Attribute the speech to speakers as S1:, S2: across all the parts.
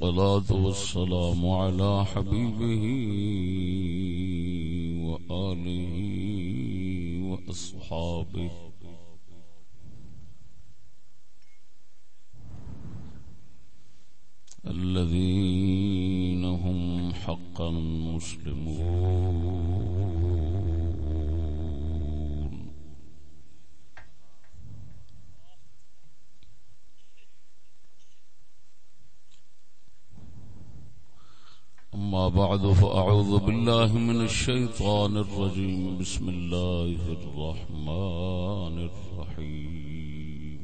S1: والصلاة والسلام على حبيبه وآله وأصحابه. الذين هم حقا مسلمون. بعد، فأعوذ بالله من الشيطان الرجيم. بسم الله الرحمن الرحيم.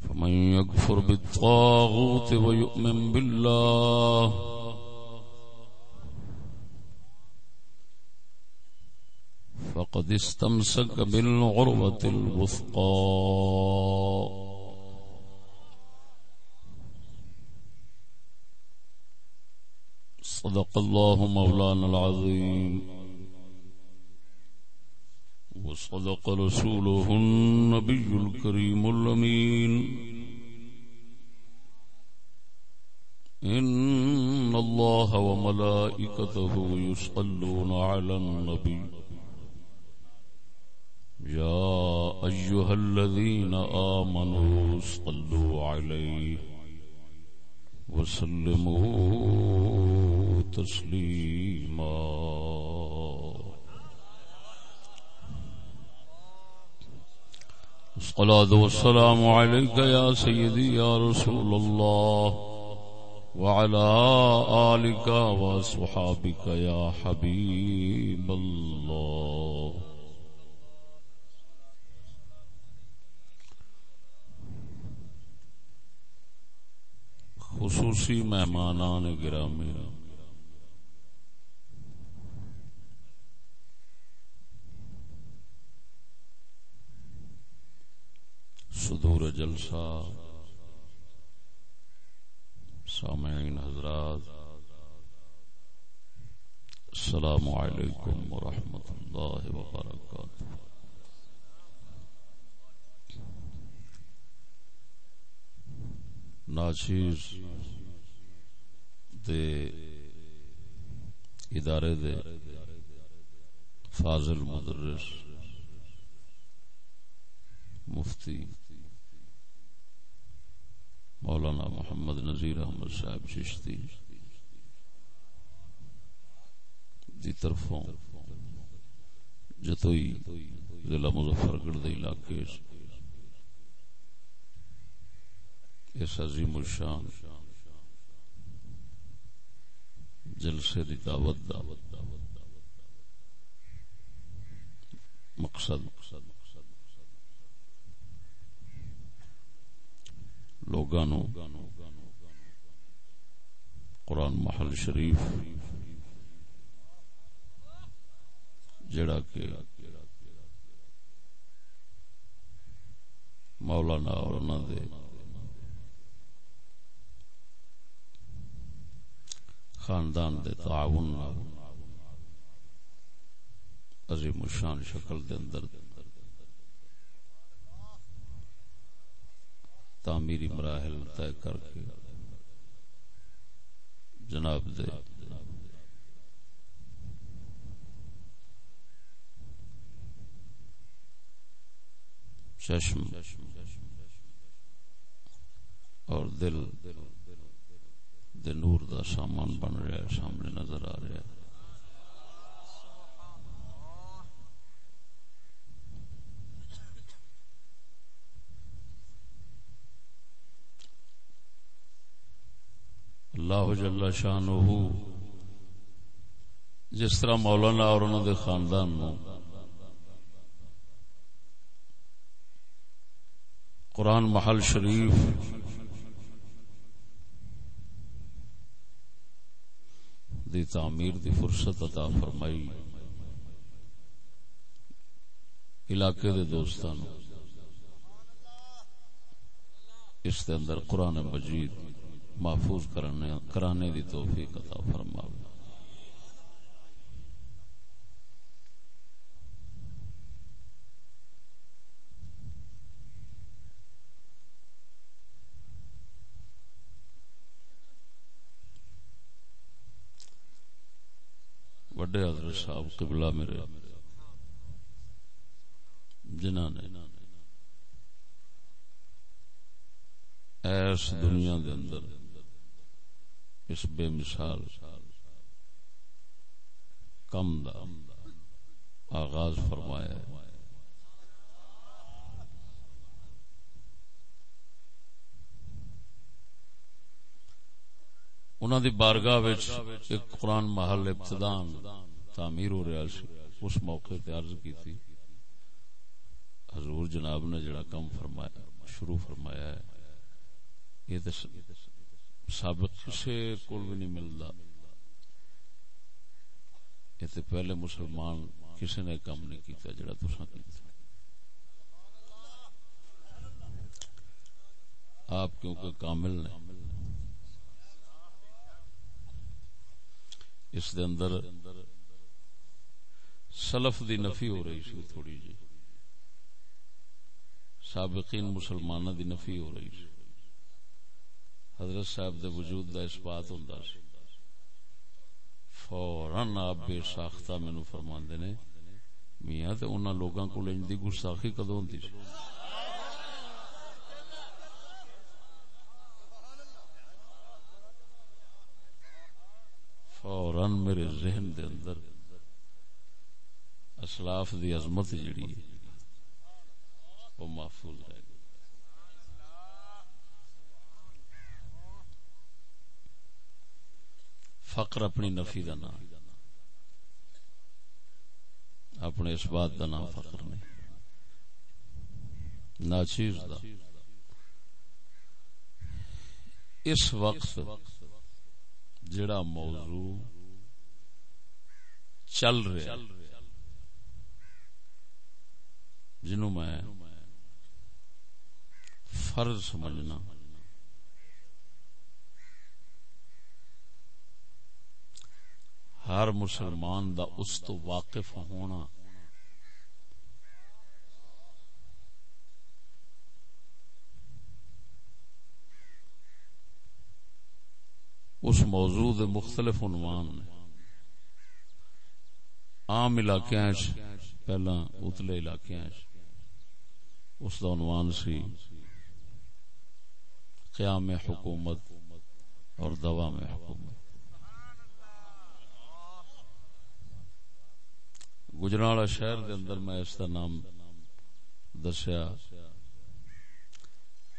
S1: فمن يكفر بالطاغوت ويؤمن بالله، فقد استمسك بالعروة الوثقى. صدق الله مولانا العظيم. وصدق رسوله النبي الكريم الأمين. إن الله وملائكته يصلون على النبي. يا أيها الذين آمنوا صلوا عليه. وسلموا تسليما الصلاة والسلام عليك يا سيدي يا رسول الله وعلى آلك وصحابك يا حبيب الله. خصوصی مہمانان گرامی۔ صدور جلسہ۔ سامعین حضرات السلام علیکم ورحمۃ اللہ وبرکاتہ۔ ناچیز دے ادارے دے فاضل مدرس، مفتی مولانا محمد نذیر احمد صاحب چشتی دی طرفوں جتوئی ضلع مظفر گڑھ دے علاقے سے اس عظیم الشان جلسے دی دعوت دعوت دعوت دعوت مقصد مقصد مقصد لوگانو قرآن محل شریف جڑا کہ مولانا اور انہوں دے خاندان دے تعاون عظیم الشان شکل دے اندر۔ تعمیری مراحل طے کر کے۔ جناب دے۔ چشم۔ اور دل۔ دے نور دا سامان بن رہا ہے، سامنے نظر آ رہا ہے۔ اللہ جل شانہ جس طرح مولانا اور انہوں دے خاندان نو قرآن محل شریف دی تعمیر دی فرصت عطا فرمائی۔ علاقے دے دوستانو، اس دے اندر قرآن مجید محفوظ کرانے دی توفیق عطا فرمائی وڈے حضرت صاحب قبلہ میرے جنہ نے ایس دنیا دے اندر اس بے مثال کم دا آغاز فرمایا ہے۔ انہوں دی بارگاہ ایک قرآن محل ابتدان تعمیر ہو رہا سی اس موقع تے عرض کی تھی حضور جناب نے جڑا کم فرمایا، شروع فرمایا ہے، یہ تو سابق کسی کو بھی نہیں ملتا یہ تو پہلے مسلمان کسی نے کم نہیں کیتا جڑا تسا کیتا۔ آپ کیونکہ کامل نے۔ اس دے اندر سلف دی نفی ہو رہی سی تھوڑی جی۔ سابقین مسلمان دی نفی ہو رہی سی۔ حضرت صاحب دے وجود دا اس بات ہوں سی۔ فوراً آپ بے ساختہ مینو فرماندے نے، میاں تے انہاں لوگاں کو لنج دی گستاخی کدوں ہوندی سی؟ فوراً میرے ذہن دے اندر اسلاف دی عظمت جڑی ہے، وہ محفوظ رہ گئی۔ فقر اپنی نفی کا نام۔ اپنے اس بات کا نام فقر نہیں۔ ناچیز دا۔ اس وقت جڑا موضوع چل رہا ہے جنوں میں فرض سمجھنا۔ ہر مسلمان دا اس تو واقف ہونا۔ اس موضوع دے مختلف عنوان نے۔ عام علاقے پہلا اتلے علاقے اس کا عنوان سی، قیام حکومت اور دوا میں حکومت۔ گجرالا شہر دے اندر میں اس کا نام دسیا۔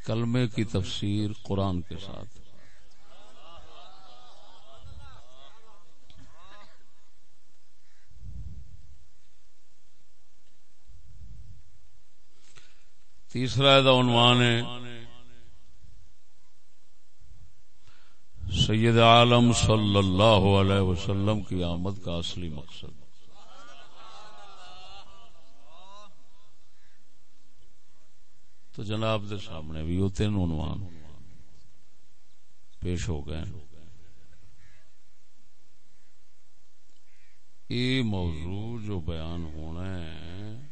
S1: کلمے کی تفسیر قرآن کے ساتھ۔ تیسرا عنوان ہے، سید عالم صلی اللہ علیہ وسلم کی آمد کا اصلی مقصد۔ تو جناب دے سامنے بھی وہ تین عنوان پیش ہو گئے یہ موضوع جو بیان ہونا ہے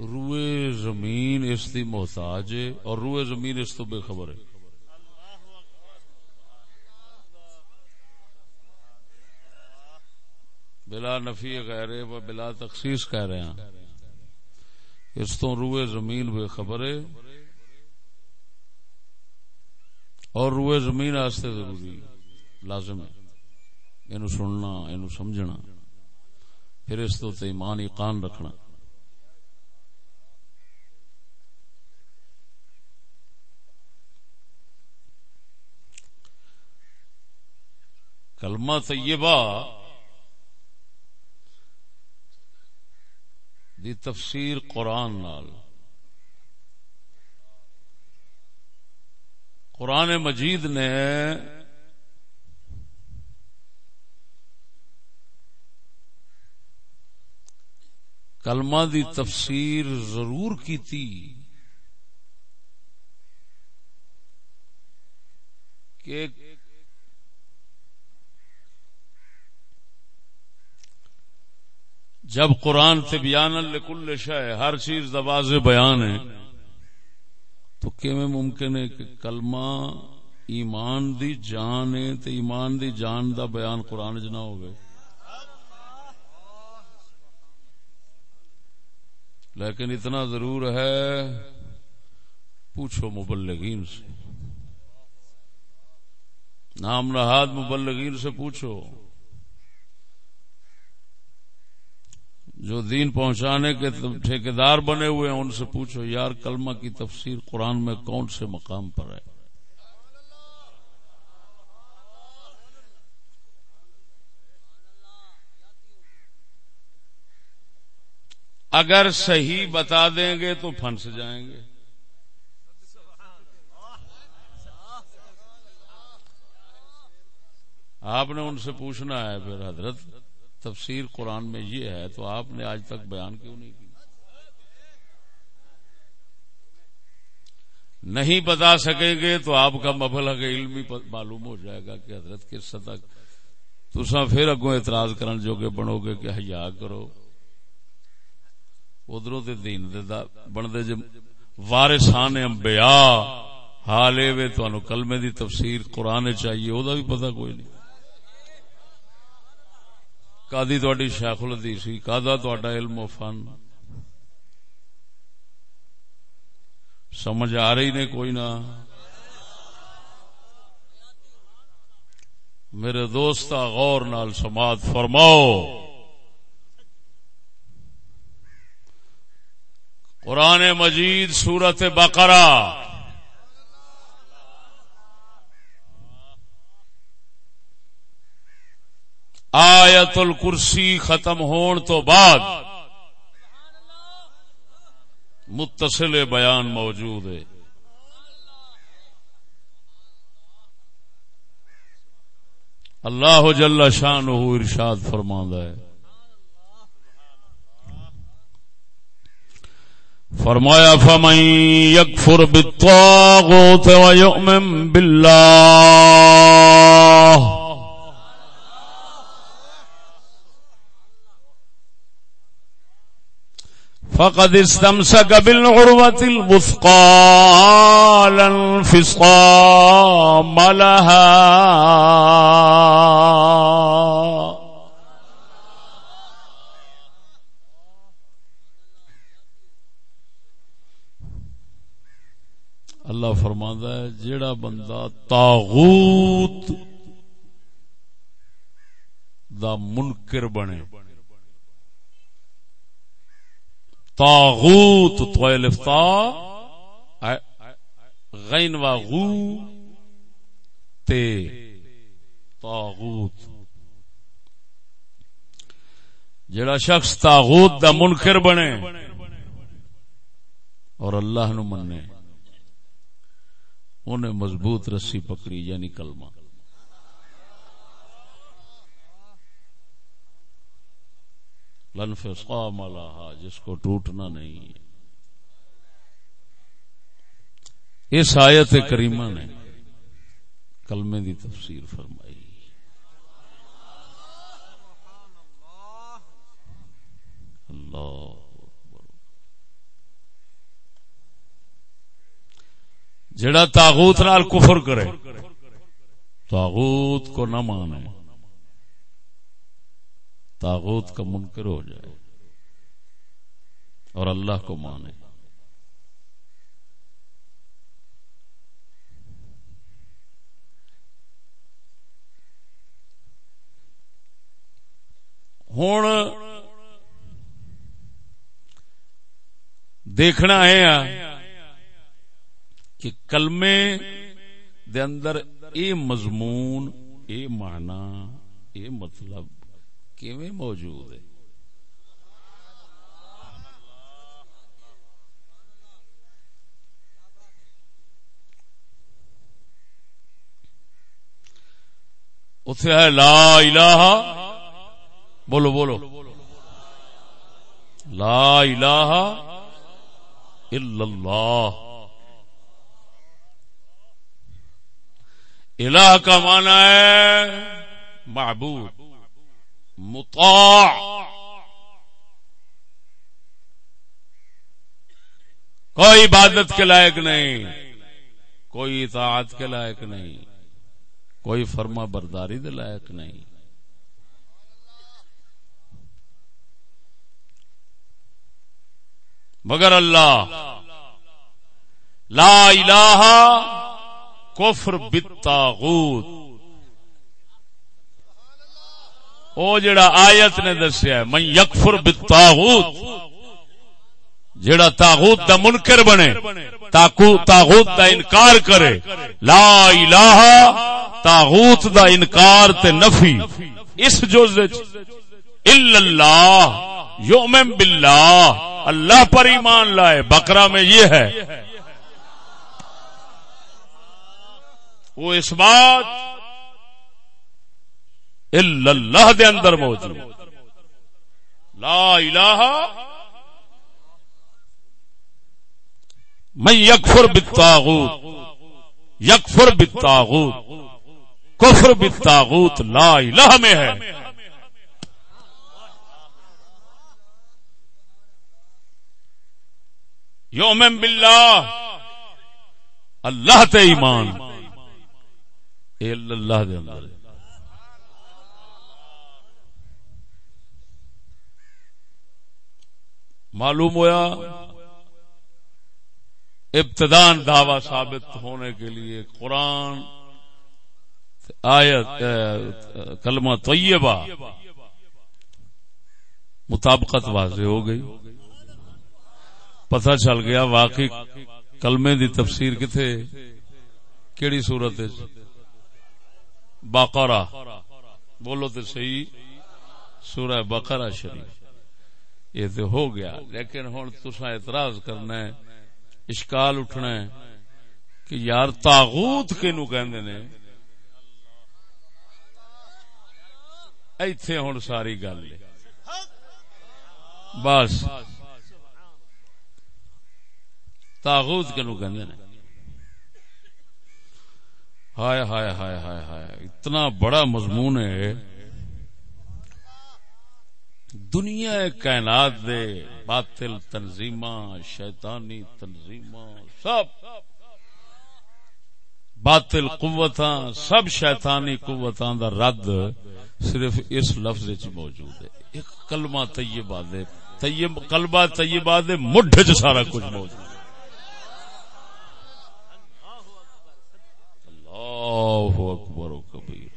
S1: روئے زمین اس دی محتاج ہے اور روئے زمین اس تو بے خبر ہے۔ بلا نفی غیر و بلا تخصیص کہہ رہے ہیں۔ اس تو روئے زمین بے خبر ہے۔ اور روئے زمین آستے ضروری لازم ہے۔ یہ سننا یہ سمجھنا۔ پھر اس تو ایمان ایقان رکھنا۔ کلمہ طیبہ دی تفسیر قرآن نال۔ قرآن مجید نے کلمہ دی تفسیر ضرور کی تھی کہ جب قرآن سے بیان لکل شہ ہر چیز دباز بیان ہے، تو کیویں ممکن ہے کہ کلمہ ایمان دی جان ہے تو ایمان دی جان دا بیان قرآن چ نہ ہوگئے لیکن اتنا ضرور ہے، پوچھو مبلغین سے۔ نام نہاد مبلغین سے پوچھو۔ جو دین پہنچانے کے ٹھیکیدار بنے ہوئے ہیں، ان سے پوچھو، یار، کلمہ کی تفسیر قرآن میں کون سے مقام پر ہے؟ اگر صحیح بتا دیں گے تو پھنس جائیں گے۔ آپ نے ان سے پوچھنا ہے پھر، حضرت۔ تفسیر قرآن میں یہ ہے، تو آپ نے آج تک بیان کیوں نہیں کی؟ نہیں بتا سکیں گے تو آپ کا مبلغ علم معلوم ہو جائے گا کہ حضرت کس سطح تو پھر اگوں اعتراض کرن جو کہ بنو گے کہ حیا کرو۔ ادھروں دین بنتے جی وارسان امبیا حال اے تہن کلمے دی تفسیر قرآن چاہیے وہ بھی پتا کوئی نہیں۔ کادی تھی شیخ الدیسی کادا تا علم و فن سمجھ آ رہی نے کوئی نہ میرے دوست غور نال سماعت فرماؤ قرآن مجید سورت بقرہ آیت الکرسی ختم ہون تو بعد متصل بیان موجود ہے۔ اللہ جل شان ارشاد فرماندہ ہے۔ فرمایا، فمن يكفر بالطاغوت ويؤمن بالله فقد استمسك بالعروة الوثقى لا انفصام لها. اللہ فرما ہے، جیڑا بندہ تاغوت دا منکر بنے تاغوت تو لفتا غین و غو، تے تاغوت جڑا شخص تاغوت دا منکر بنے، اور اللہ نو مننے انہیں مضبوط رسی پکڑی یعنی کلمہ۔ لنف ملا جس کو ٹوٹنا نہیں اس آیت کریمہ نے کلمے دی تفسیر فرمائی۔ اللہ جڑا تاغوت نال کفر کرے، تاغوت کو نہ مانے۔ تاغوت کا منکر ہو جائے اور اللہ کو مانے ہوں دیکھنا ہے کہ کلمے دے اندر اے مضمون، اے معنی، اے مطلب کیویں موجود ہے اتے ہے لا الہ بولو بولو لا الہ الا اللہ الہ کا معنی ہے معبود مطاع۔ کوئی عبادت کے لائق نہیں، کوئی اطاعت کے لائق نہیں، کوئی فرما برداری دے لائق نہیں۔ مگر اللہ، لا الہ کفر بالتاغوت او جڑا آیت نے دسیا میں یکفر بالتاغوت جڑا تاغوت دا منکر بنے تاغوت دا انکار کرے، لا الہ تاغوت دا انکار تے نفی۔ اس جز اللہ یومن باللہ، اللہ پر ایمان لائے بکرا میں یہ ہے۔ وہ اس بات اللہ دے اندر موجود لا الہ میں یکفر بالتاغوت یکفر بالتاغوت کفر بالتاغوت لا الہ میں ہے۔ یوم باللہ، اللہ تے ایمان۔ اے اللہ دے اندر۔ معلوم ہویا ابتدان دعوی ثابت ہونے کے لیے قرآن آیت کلمہ طیبہ مطابقت واضح ہو گئی۔ پتہ چل گیا واقعی کلمے دی تفسیر کتھے، کیڑی صورت باقرہ بولو تو صحیح، سورہ بقرہ شریف۔ یہ تو ہو گیا۔ لیکن ہوں تسا اعتراض کرنا ہے، اشکال اٹھنا ہے کہ یار تاغوت کنو کہندے نے۔ ایتھے ہوں ساری گل۔ بس۔ تاغوت کنو کہندے نے۔ ہائے ہائے ہائے ہائے ہائے، اتنا بڑا مضمون ہے۔ دنیا کائنات دے، باطل تنظیم شیطانی تنظیم سب۔ باطل قوت سب شیطانی قوتاں دا رد صرف اس لفظ چ موجود ہے۔ ایک کلمہ طیبہ دے، طیب، کلمہ طیبہ دے مڈھ چ سارا کچھ موجود ہے۔ اللہ اکبر و کبیر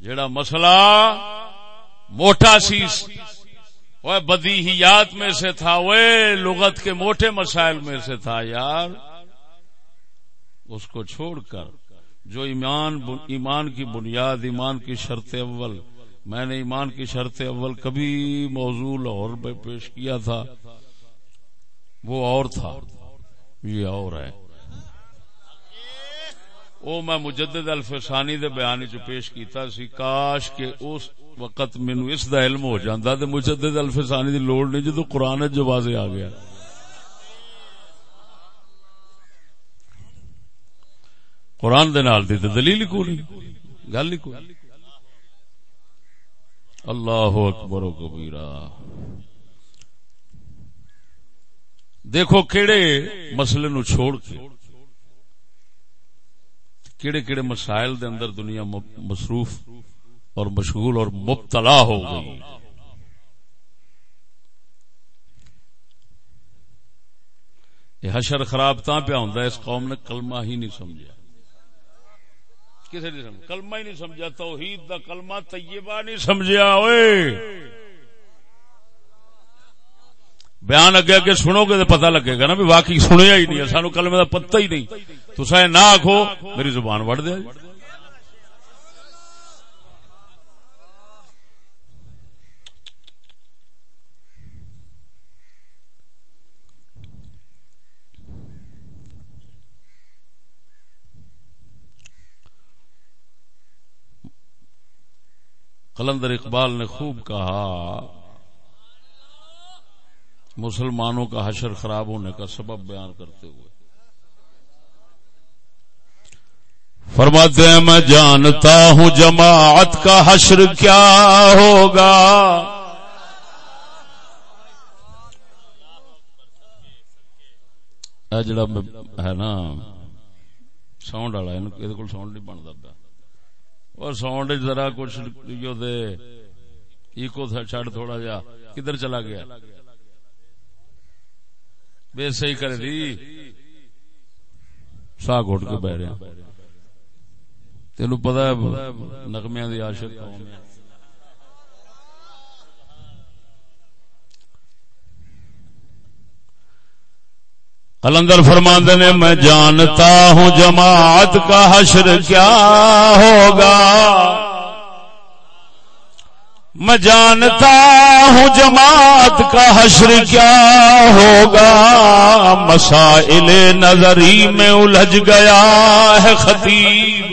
S1: جڑا مسئلہ موٹا سی۔ وہ بدیہیات میں سے تھا وہ لغت کے موٹے مسائل میں سے تھا یار۔ اس کو چھوڑ کر جو ایمان ایمان کی بنیاد، ایمان کی شرط اول۔ میں نے ایمان کی شرط اول کبھی موضوع اور پیش کیا تھا۔ وہ اور تھا۔ یہ اور ہے۔ وہ میں مجدد الفسانی دے بیانی چ پیش کیتا سی، کاش کہ اس وقت مینو اس دا علم ہو جاندہ تے مجدد الفسانی دی لوڑ نہیں جدو قرآن جو واضح آ گیا۔ قرآن دے نال دی تے دلیل کو نہیں، گل ہی کو اللہ اکبر و کبیرہ۔ دیکھو کیڑے مسئلے نو چھوڑ کے کیڑے کیڑے مسائل دے اندر دنیا مصروف اور مشغول اور مبتلا ہو گئی۔ یہ حشر خراب تا پیا ہوں اس قوم نے کلمہ ہی نہیں سمجھا۔ کسی نہیں سمجھا، کلمہ ہی نہیں سمجھا، توحید دا کلمہ طیبہ نہیں سمجھا ہوئے بیان اگے اگے سنو گے تو پتہ لگے گا نا بھی واقعی سنیا ہی نہیں سانو کلمے کا پتہ ہی نہیں۔ تو نہ آخو میری زبان وڑ دیا قلندر اقبال نے خوب کہا مسلمانوں کا حشر خراب ہونے کا سبب بیان کرتے ہوئے۔ فرماتے ہیں، میں جانتا ہوں جماعت کا حشر کیا ہوگا۔ جڑا ہے نا، ساؤنڈ والا یہ ساؤنڈ نہیں بنتا پیا۔ اور ساؤنڈ ذرا کچھ ایکو چڑ تھوڑا جا۔ کدھر چلا گیا؟ بے صحیح کرے دی۔ سا گھٹ کے بہ رہے تین پتا ہے نغمیا دی عاشق قلندر فرماندے نے، میں جانتا ہوں جماعت کا حشر کیا ہوگا۔ میں جانتا ہوں جماعت کا حشر کیا ہوگا۔ مسائل نظری میں الجھ گیا ہے خطیب۔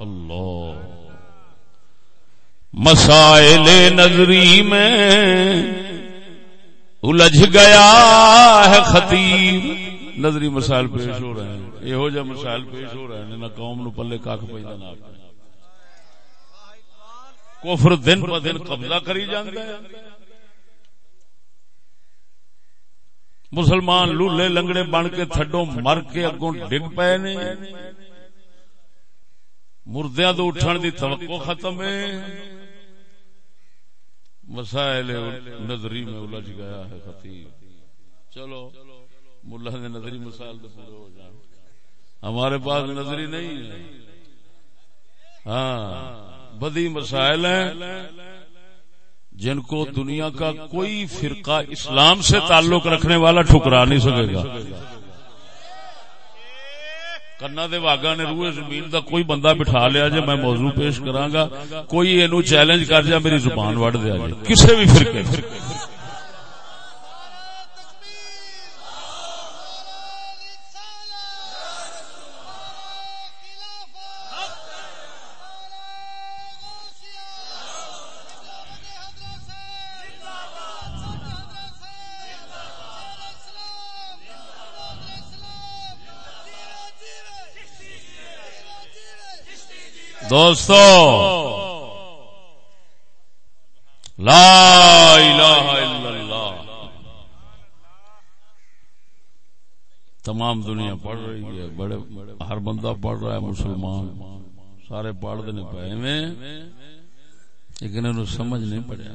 S1: اللہ۔ مسائل نظری میں الجھ گیا ہے خطیب۔ نظری مسائل پیش ہو رہے ہیں۔ یہو جہ مسائل پیش ہو رہے ہیں نہ قوم نو پلے کھ پہ نہ کفر دن ب دن قبضہ کری جاتا ہے۔ مسلمان لولے لنگڑے بن کے تھڈو مر کے اگوں ڈگ پے نے۔ مردیاں تو اٹھن دی توقع ختم ہے۔ مسائل نظری میں الجھ گیا ہے خطیب۔ چلو۔ ملا نے نظری مسائل تو پورے ہو جائیں ہمارے پاس نظری نہیں ہے۔ ہاں بدی مسائل ہیں جن کو دنیا کا کوئی فرقہ اسلام سے تعلق رکھنے والا ٹھکرا نہیں سکے گا۔ کنا دے واگا نے روئے زمین دا کوئی بندہ بٹھا لیا جے، میں موضوع پیش کرانگا کوئی اینو چیلنج کر جا، میری زبان وڑ دیا جے۔ کسے بھی فرقے دوستو. لا الہ الا اللہ. تمام دنیا پڑھ رہی ہے، بڑے، ہر بندہ پڑھ رہا ہے، مسلمان. سارے پڑھ دینے پائے میں لیکن انہوں سمجھ نہیں پڑیا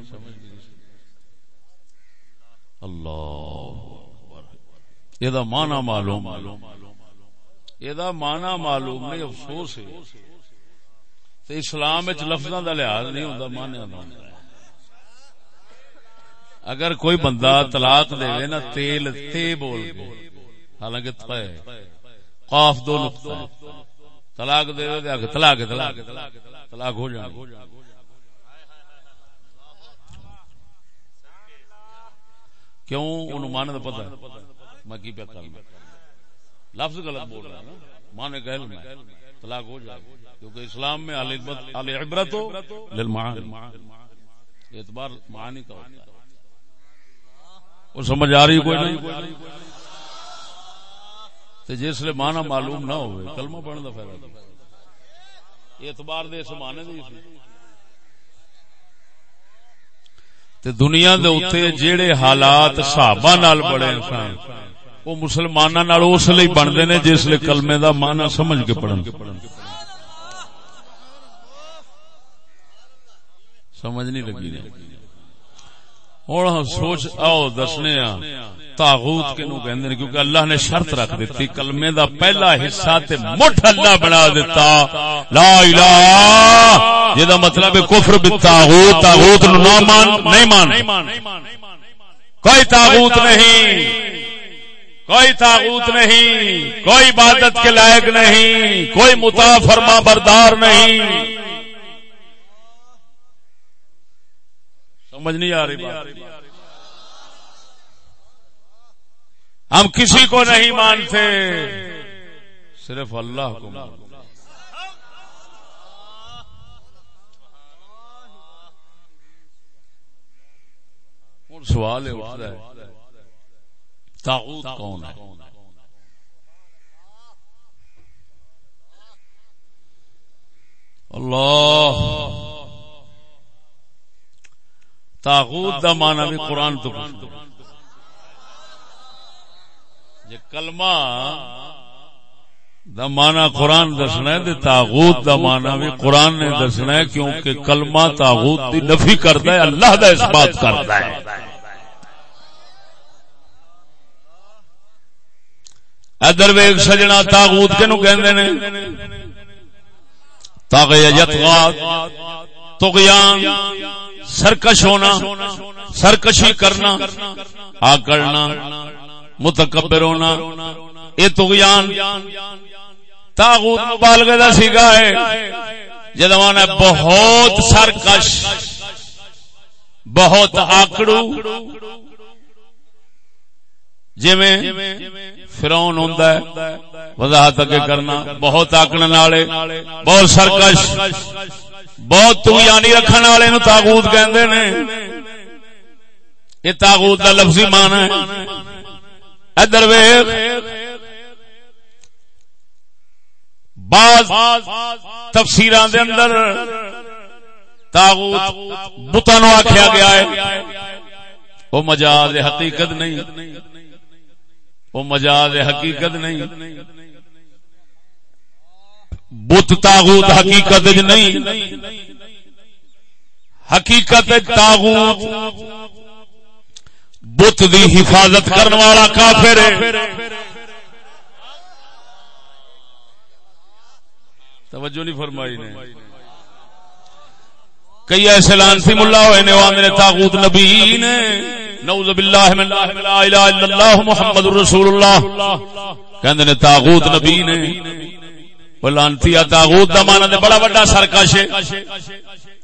S1: اللہ یہ مانا معلوم یہ مانا معلوم نہیں افسوس ہے۔ تو اسلام لفظوں کا لحاظ نہیں ہوتا مانیا اگر کوئی بندہ طلاق دے نا، تیل، تے بول کے حالانکہ قاف دو نقطہ۔ ہے طلاق دے دے طلاق طلاق طلاق ہو جائے کیوں؟ ان مانے تو پتا میں کی پیا کر لفظ غلط بول رہا نا۔ مانے کہ طلاق ہو جائے کیونکہ اسلام میں عبرت ہو اعتبار معانی کا ہوتا ہے۔ وہ سمجھ آ رہی کوئی نہیں؟ تو جس لیے مانا معلوم نہ ہوئے، کلمہ پڑھنے کا فائدہ اعتبار دے سمانے دے تے دنیا دے اوتے جیڑے حالات صحابہ نال بڑے انسان وہ مسلماناں نال اس لیے بندے نے جس لیے کلمے دا معنی سمجھ کے پڑھن۔ سمجھ نہیں لگی ہوں سوچ، آؤ دسنے ہاں، تاغوت کے نو کہندے کیونکہ اللہ نے شرط رکھ دیتی، کلمے دا پہلا حصہ تے مٹھ اللہ بنا دیتا۔ لا الہ یہ دا مطلب ہے کفر بالتاغوت، تاغوت نو نہ مان، نہیں مان۔ کوئی تاغوت نہیں، کوئی تاغوت نہیں، کوئی عبادت کے لائق نہیں، کوئی متا فرما بردار نہیں۔ سمجھ نہیں آ رہی بات۔ ہم کسی کو نہیں مانتے۔ صرف اللہ کو مانتے۔ سوال ہے تاغوت کون ہے؟ اللہ۔ تاغوت دا مانا بھی قرآن تو جی کلمہ دا مانا قرآن دسنا ہے تاغوت دا مانا بھی قرآن نے دسنا ہے کیونکہ کلمہ تاغوت دی نفی کرتا ہے اللہ دا اس بات کرتا ہے۔ ادر ویگ سجنا تاغوت کے نو کہندے نے؟ تاغیت تغیان سرکش ہونا، سرکشی کرنا، آکڑنا، متکبر ہونا، یہ تغیان تاغوت مبالغے دا سیگا ہے۔ جدوانا بہت سرکش، بہت آکڑو۔ جی فرون ہوں وضاحت اگے کرنا، بہت آکڑ والے، بہت سرکش۔ بہت تغیانی رکھنے والے نو تاغوت کہندے نے۔ یہ تاغوت کا لفظی مان ہے۔ ادر بعض تفسیر اندر تاغوت بتا نو آخیا گیا ہے۔ وہ مجاز حقیقت نہیں۔ وہ مجاز حقیقت نہیں۔ بت تاغوت حقیقت نہیں۔ حقیقت تاغوت بت دی حفاظت کرنے والا کافر توجہ نہیں فرمائی نے۔ کئی ایسے لانسی ملا ہوئے نے وہاں نے تاغوت نبی نے۔ نعوذ باللہ من لا الہ الا اللہ محمد رسول اللہ۔ کہندے نے تاغوت نبی نے۔ وہ لانتی تاغوت دا معنی تے بڑا بڑا سرکش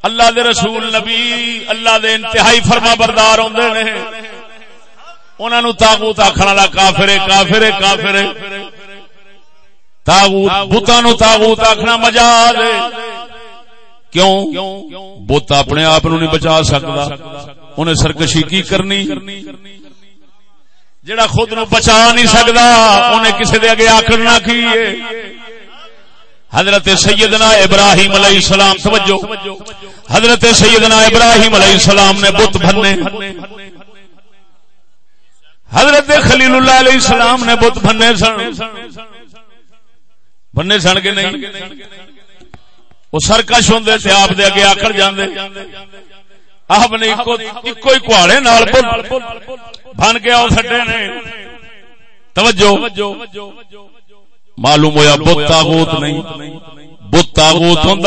S1: اللہ دے رسول نبی، اللہ دے انتہائی فرما بردار ہوندے نے۔ انہوں نے تاغوت آخر والا کافر کافر کافر تاغوت بتان تاغوت آخنا مجاز کیوں؟ بت اپنے آپ نو نہیں بچا سکتا۔ انہیں سرکشی کی کرنی؟ جڑا خود نو بچا نہیں سکتا، انہیں کسی دے اگے آخر کی حضرت سیدنا ابراہیم علیہ السلام، توجہ۔ حضرت سیدنا ابراہیم علیہ السلام نے بت بننے حضرت خلیل اللہ علیہ السلام نے بت بننے سن۔ بننے سن کے نہیں؟ وہ سرکش ہوں تھے آپ دے اگے آکڑ جاندے۔ آپ نے ایک ہی کہاڑے نال بن کے آؤ سڈے نے۔ توجہ۔ معلوم ہوا بت تاغوت نہیں، بت تاغوت ہوں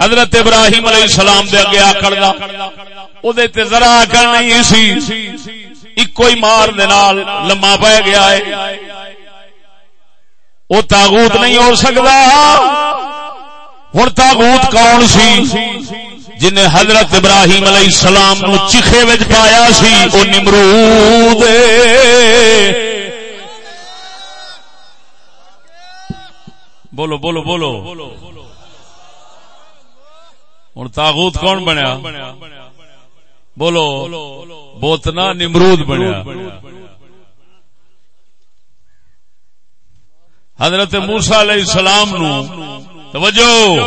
S1: حضرت ابراہیم علیہ السلام دے اگے آکڑ دا او دے تے ذرا آکڑ نہیں سی ایک ہی مار لما پہ گیا ہے۔ وہ تاغوت نہیں ہو سکتا ہوں تاغوت کون سی؟ جن حضرت ابراہیم علیہ السلام نو چیخے وچ پایا سی وہ نمرود۔ بولو بولو بولو۔ ہوں تاغوت کون بنیا؟ بولو، بوتنا نمرود بنیا۔ حضرت موسا علیہ السلام نو توجہ۔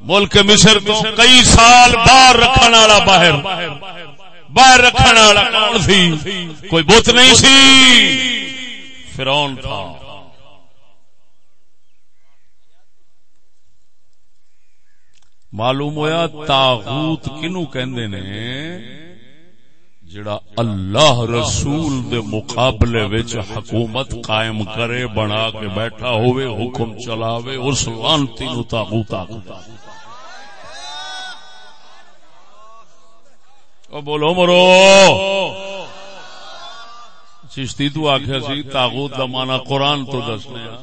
S1: ملک مصر تو کئی سال باہر رکھنے والا باہر۔ باہر رکھنے والا کون سی؟ کوئی بت نہیں سی۔ فرون تھا۔ معلوم ہوا تاغوت کنو کہندے نے؟ جڑا اللہ رسول دے مقابلے وچ حکومت قائم کرے، بنا کے بیٹھا ہوئے، حکم چلاوے، اس لانتی نو تاغوت آخدا او بولو مرو۔ چشتی تو آخیا سی، تاغوت دا مانا قرآن تو دس۔ لیا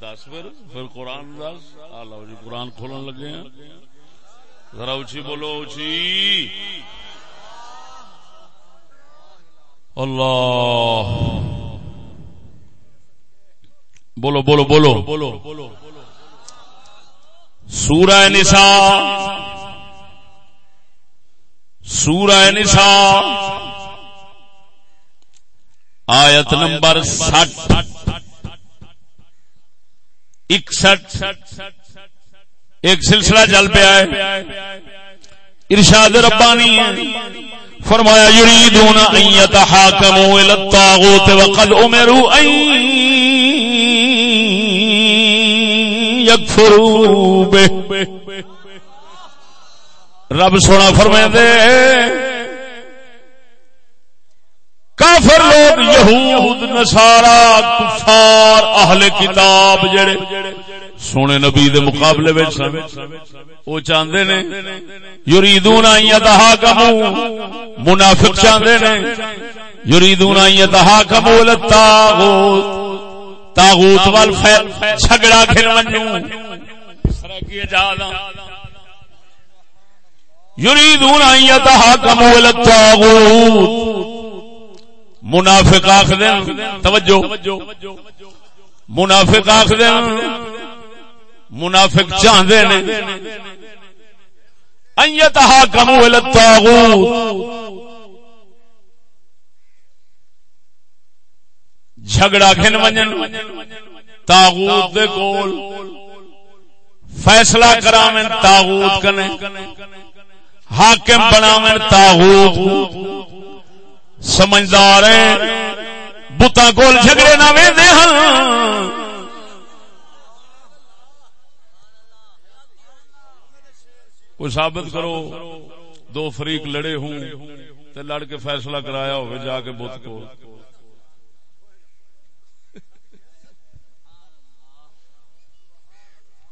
S1: دس پھر۔ پھر قرآن دس۔ آلو جی قرآن کھولن لگے ہیں۔ ذرا اچھی بولو اچھی اللہ۔ بولو بولو بولو بولو بولو۔ سورہ نساء۔ سورہ نساء۔ آیت نمبر سٹھ۔ اکسٹھ۔ ایک سلسلہ چل پیا ہے۔ ارشاد ربانی فرمایا، یریدون ان یتحاکموا الى الطاغوت وقد امروا ان یکفروا به۔ رب سونا فرمائے دے کافر لوگ، یہود نصارا کفار، اہل کتاب جڑے سونے نبی دے مقابلے وچ وہ چاہندے نے، یریدون ان یتحاکموا منافق چاہندے نے، یریدون ان یتحاکموا للطاغوت تاغوت وال جھگڑا کھل ونجو۔ سرکی اجازت ہاں۔ یریدون ان یتحاکموا للطاغوت منافق آخد توجہ۔ منافق آخد منافق چاہتے ہیں ایتہا کمو التاغوت جھگڑا کھن ونجن؟ تاغوت دے کول۔ فیصلہ کرامن تاغوت کنے۔ حاکم بنامن تاغوت سمجھدار بتا کول جھگڑے نہ وے ہاں کوئی ثابت کرو، دو فریق لڑے ہوں تے لڑ کے فیصلہ کرایا ہو جا کے بت کو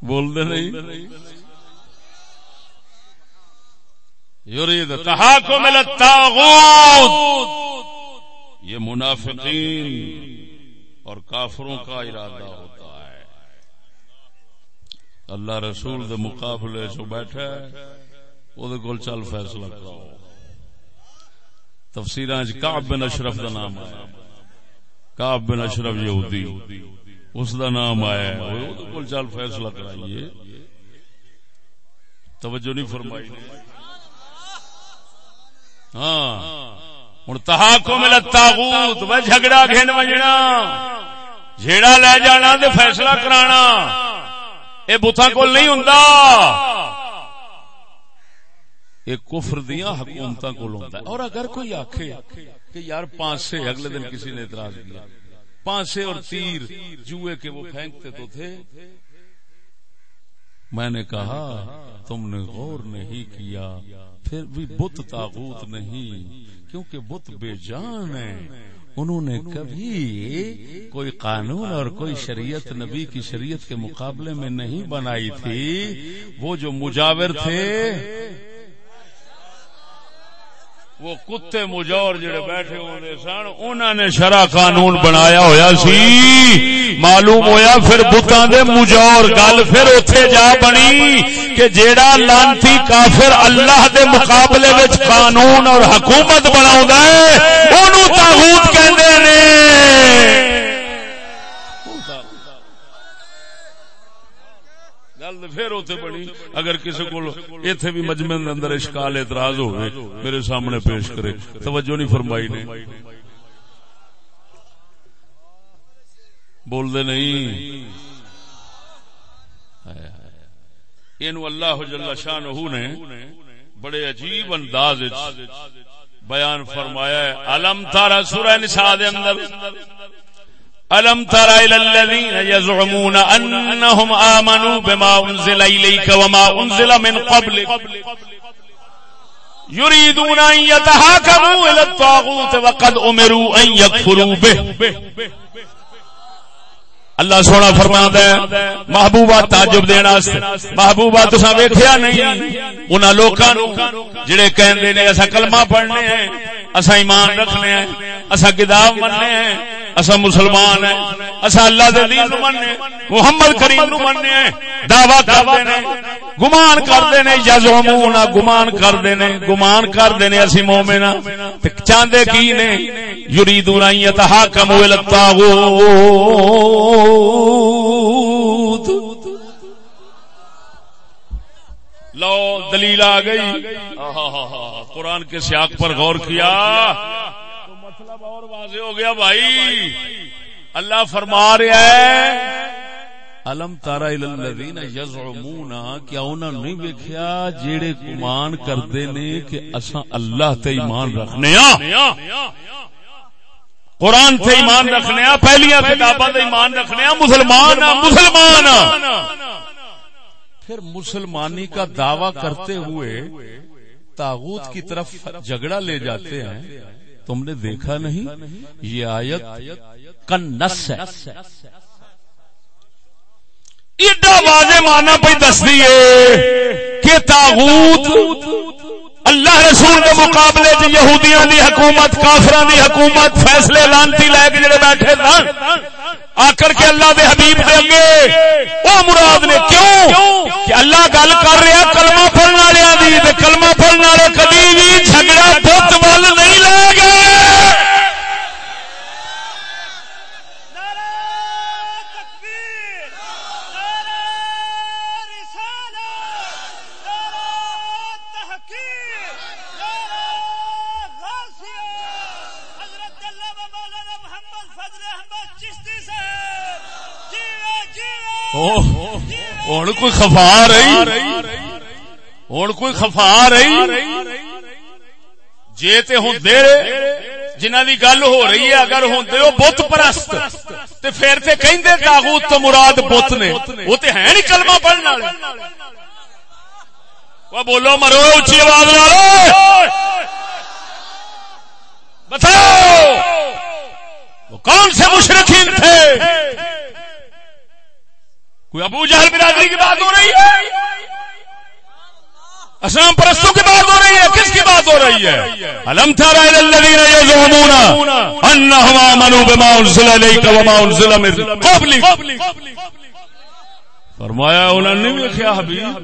S1: بول دے نہیں؟ یرید تحاکم التاغوت یہ منافقین اور کافروں کا ارادہ ہوتا ہے۔ اللہ رسول دے مقابلے جو بیٹھا ہے وہ کول چل فیصلہ کرو۔ تفسیر کعب بن اشرف دا نام آیا۔ کعب بن اشرف یہودی، اس دا نام آیا ہے۔ وہ کول چل فیصلہ کرائیے۔ توجہ نہیں فرمائی۔ ہاں۔ ہوں تحاکو ملا تاغوت میں جھگڑا گھن وجنا جھیڑا لے جانا دے فیصلہ کرانا، اے بتا کول نہیں ہوں یہ کفر دیا حکومت کول ہوتا ہے۔ اور اگر کوئی آخے کہ یار پانچ سے اگلے دن کسی نے اعتراض کیا پانچ سے اور تیر جوئے کے وہ پھینکتے تو تھے۔ میں نے کہا، تم نے غور نہیں کیا۔ پھر بھی بت تاغوت نہیں، کیونکہ بت بے جان ہے انہوں نے کبھی کوئی قانون اور کوئی شریعت نبی کی شریعت کے مقابلے میں نہیں بنائی تھی۔ وہ جو مجاور تھے وہ کتے مجور جڑے بیٹھے ہونے سن انہوں نے شرع قانون بنایا ہویا سی۔ معلوم ہویا پھر بتان دے مجور گل پھر اتے جا بنی کہ جیڑا لانتی کافر اللہ دے مقابلے وچ قانون اور حکومت بنا ہے انہوں تاغوت کہندے نے۔ گل پھر اتنے بڑی اگر کسی کو اتنے بھی مجمے اندر اشکال اعتراض ہوئے، میرے سامنے پیش کرے۔ توجہ نہیں فرمائی نے۔ بول دے نہیں۔ یہ اللہ جل شاہ نے بڑے عجیب انداز بیان فرمایا ہے۔ علم تارا سورہ نساء دے اندر؟ الم تر الى الذين يزعمون انهم امنوا بما انزل اليك وما انزل من قبلك يريدون ان يتحاكموا الى الطاغوت وقد امروا ان يكفروا به. اللہ سونا فرما ہے، محبوبہ تعجب دینا محبوبہ تسا ویکھیا نہیں، انہاں لوکاں نو جڑے کہندے نے اسا کلمہ پڑھنے ہیں اسا ایمان رکھنے ہیں اسا کتاب مننے ہیں اسا مسلمان ہیں اسا اللہ دے دین نو مننے محمد کریم نو مننے ہیں دعویٰ کردے نے گمان کردے نے یزعمون گمان کردے نے گمان کردے نے اسی مومن تے چاندے کی نے، یریدون ان یتحاکموا الی الطاغوت۔ لو، دلیل آ گئی۔ قرآن کے سیاق پر غور کیا۔ اور واضح ہو گیا بھائی۔ اللہ فرما رہا ہے۔ الم تارا الذین یزعمون کیا انہاں نہیں ویکھیا جیڑے گمان کردے نے کہ اساں اللہ تے ایمان رکھنے ہاں قرآن سے ایمان رکھنے پہلیا کتاباں ایمان رکھنے مسلمان مسلمان پھر مسلمانی کا دعوی کرتے ہوئے تاغوت کی طرف جھگڑا لے جاتے ہیں۔ تم نے دیکھا نہیں؟ یہ آیت کنس ہے۔ ایڈا واضح مانا پہ دس دیے کہ تاغوت اللہ رسول کے مقابلے چ یہودیاں دی حکومت کافران دی حکومت فیصلے لانتی لے کے جڑے بیٹھے سن آ کر کے اللہ دے حبیب دے اگے او مراد نے کیوں؟ کہ اللہ گل کر رہا کلمہ پڑھن والے دی کلمہ پڑھن والے کبھی بھی جھگڑا بت ول نہیں لے ہوں۔ کوئی خفا رہی۔ ہوں کوئی خفا رہی۔ جی تے ہوں جنہ دی گل ہو رہی ہے، اگر ہوں بت پرست پھر تے کہیں تاغوت تو مراد بت نے۔ وہ تے ہے نہیں کلمہ پڑھنا وہ بولو مرو اچھی آواز لو بتاؤ، وہ کون سے مشرقین تھے؟ کوئی ابو جہل برادری کی بات ہو رہی ہے؟ اسلام پرستوں کی بات ہو رہی ہے؟ کس کی بات ہو رہی ہے؟ الم تھا الذين يزعمون انهم امنوا بما انزل اليك وما انزل من قبلك فرمایا انہوں نے بھی کیا حبیب،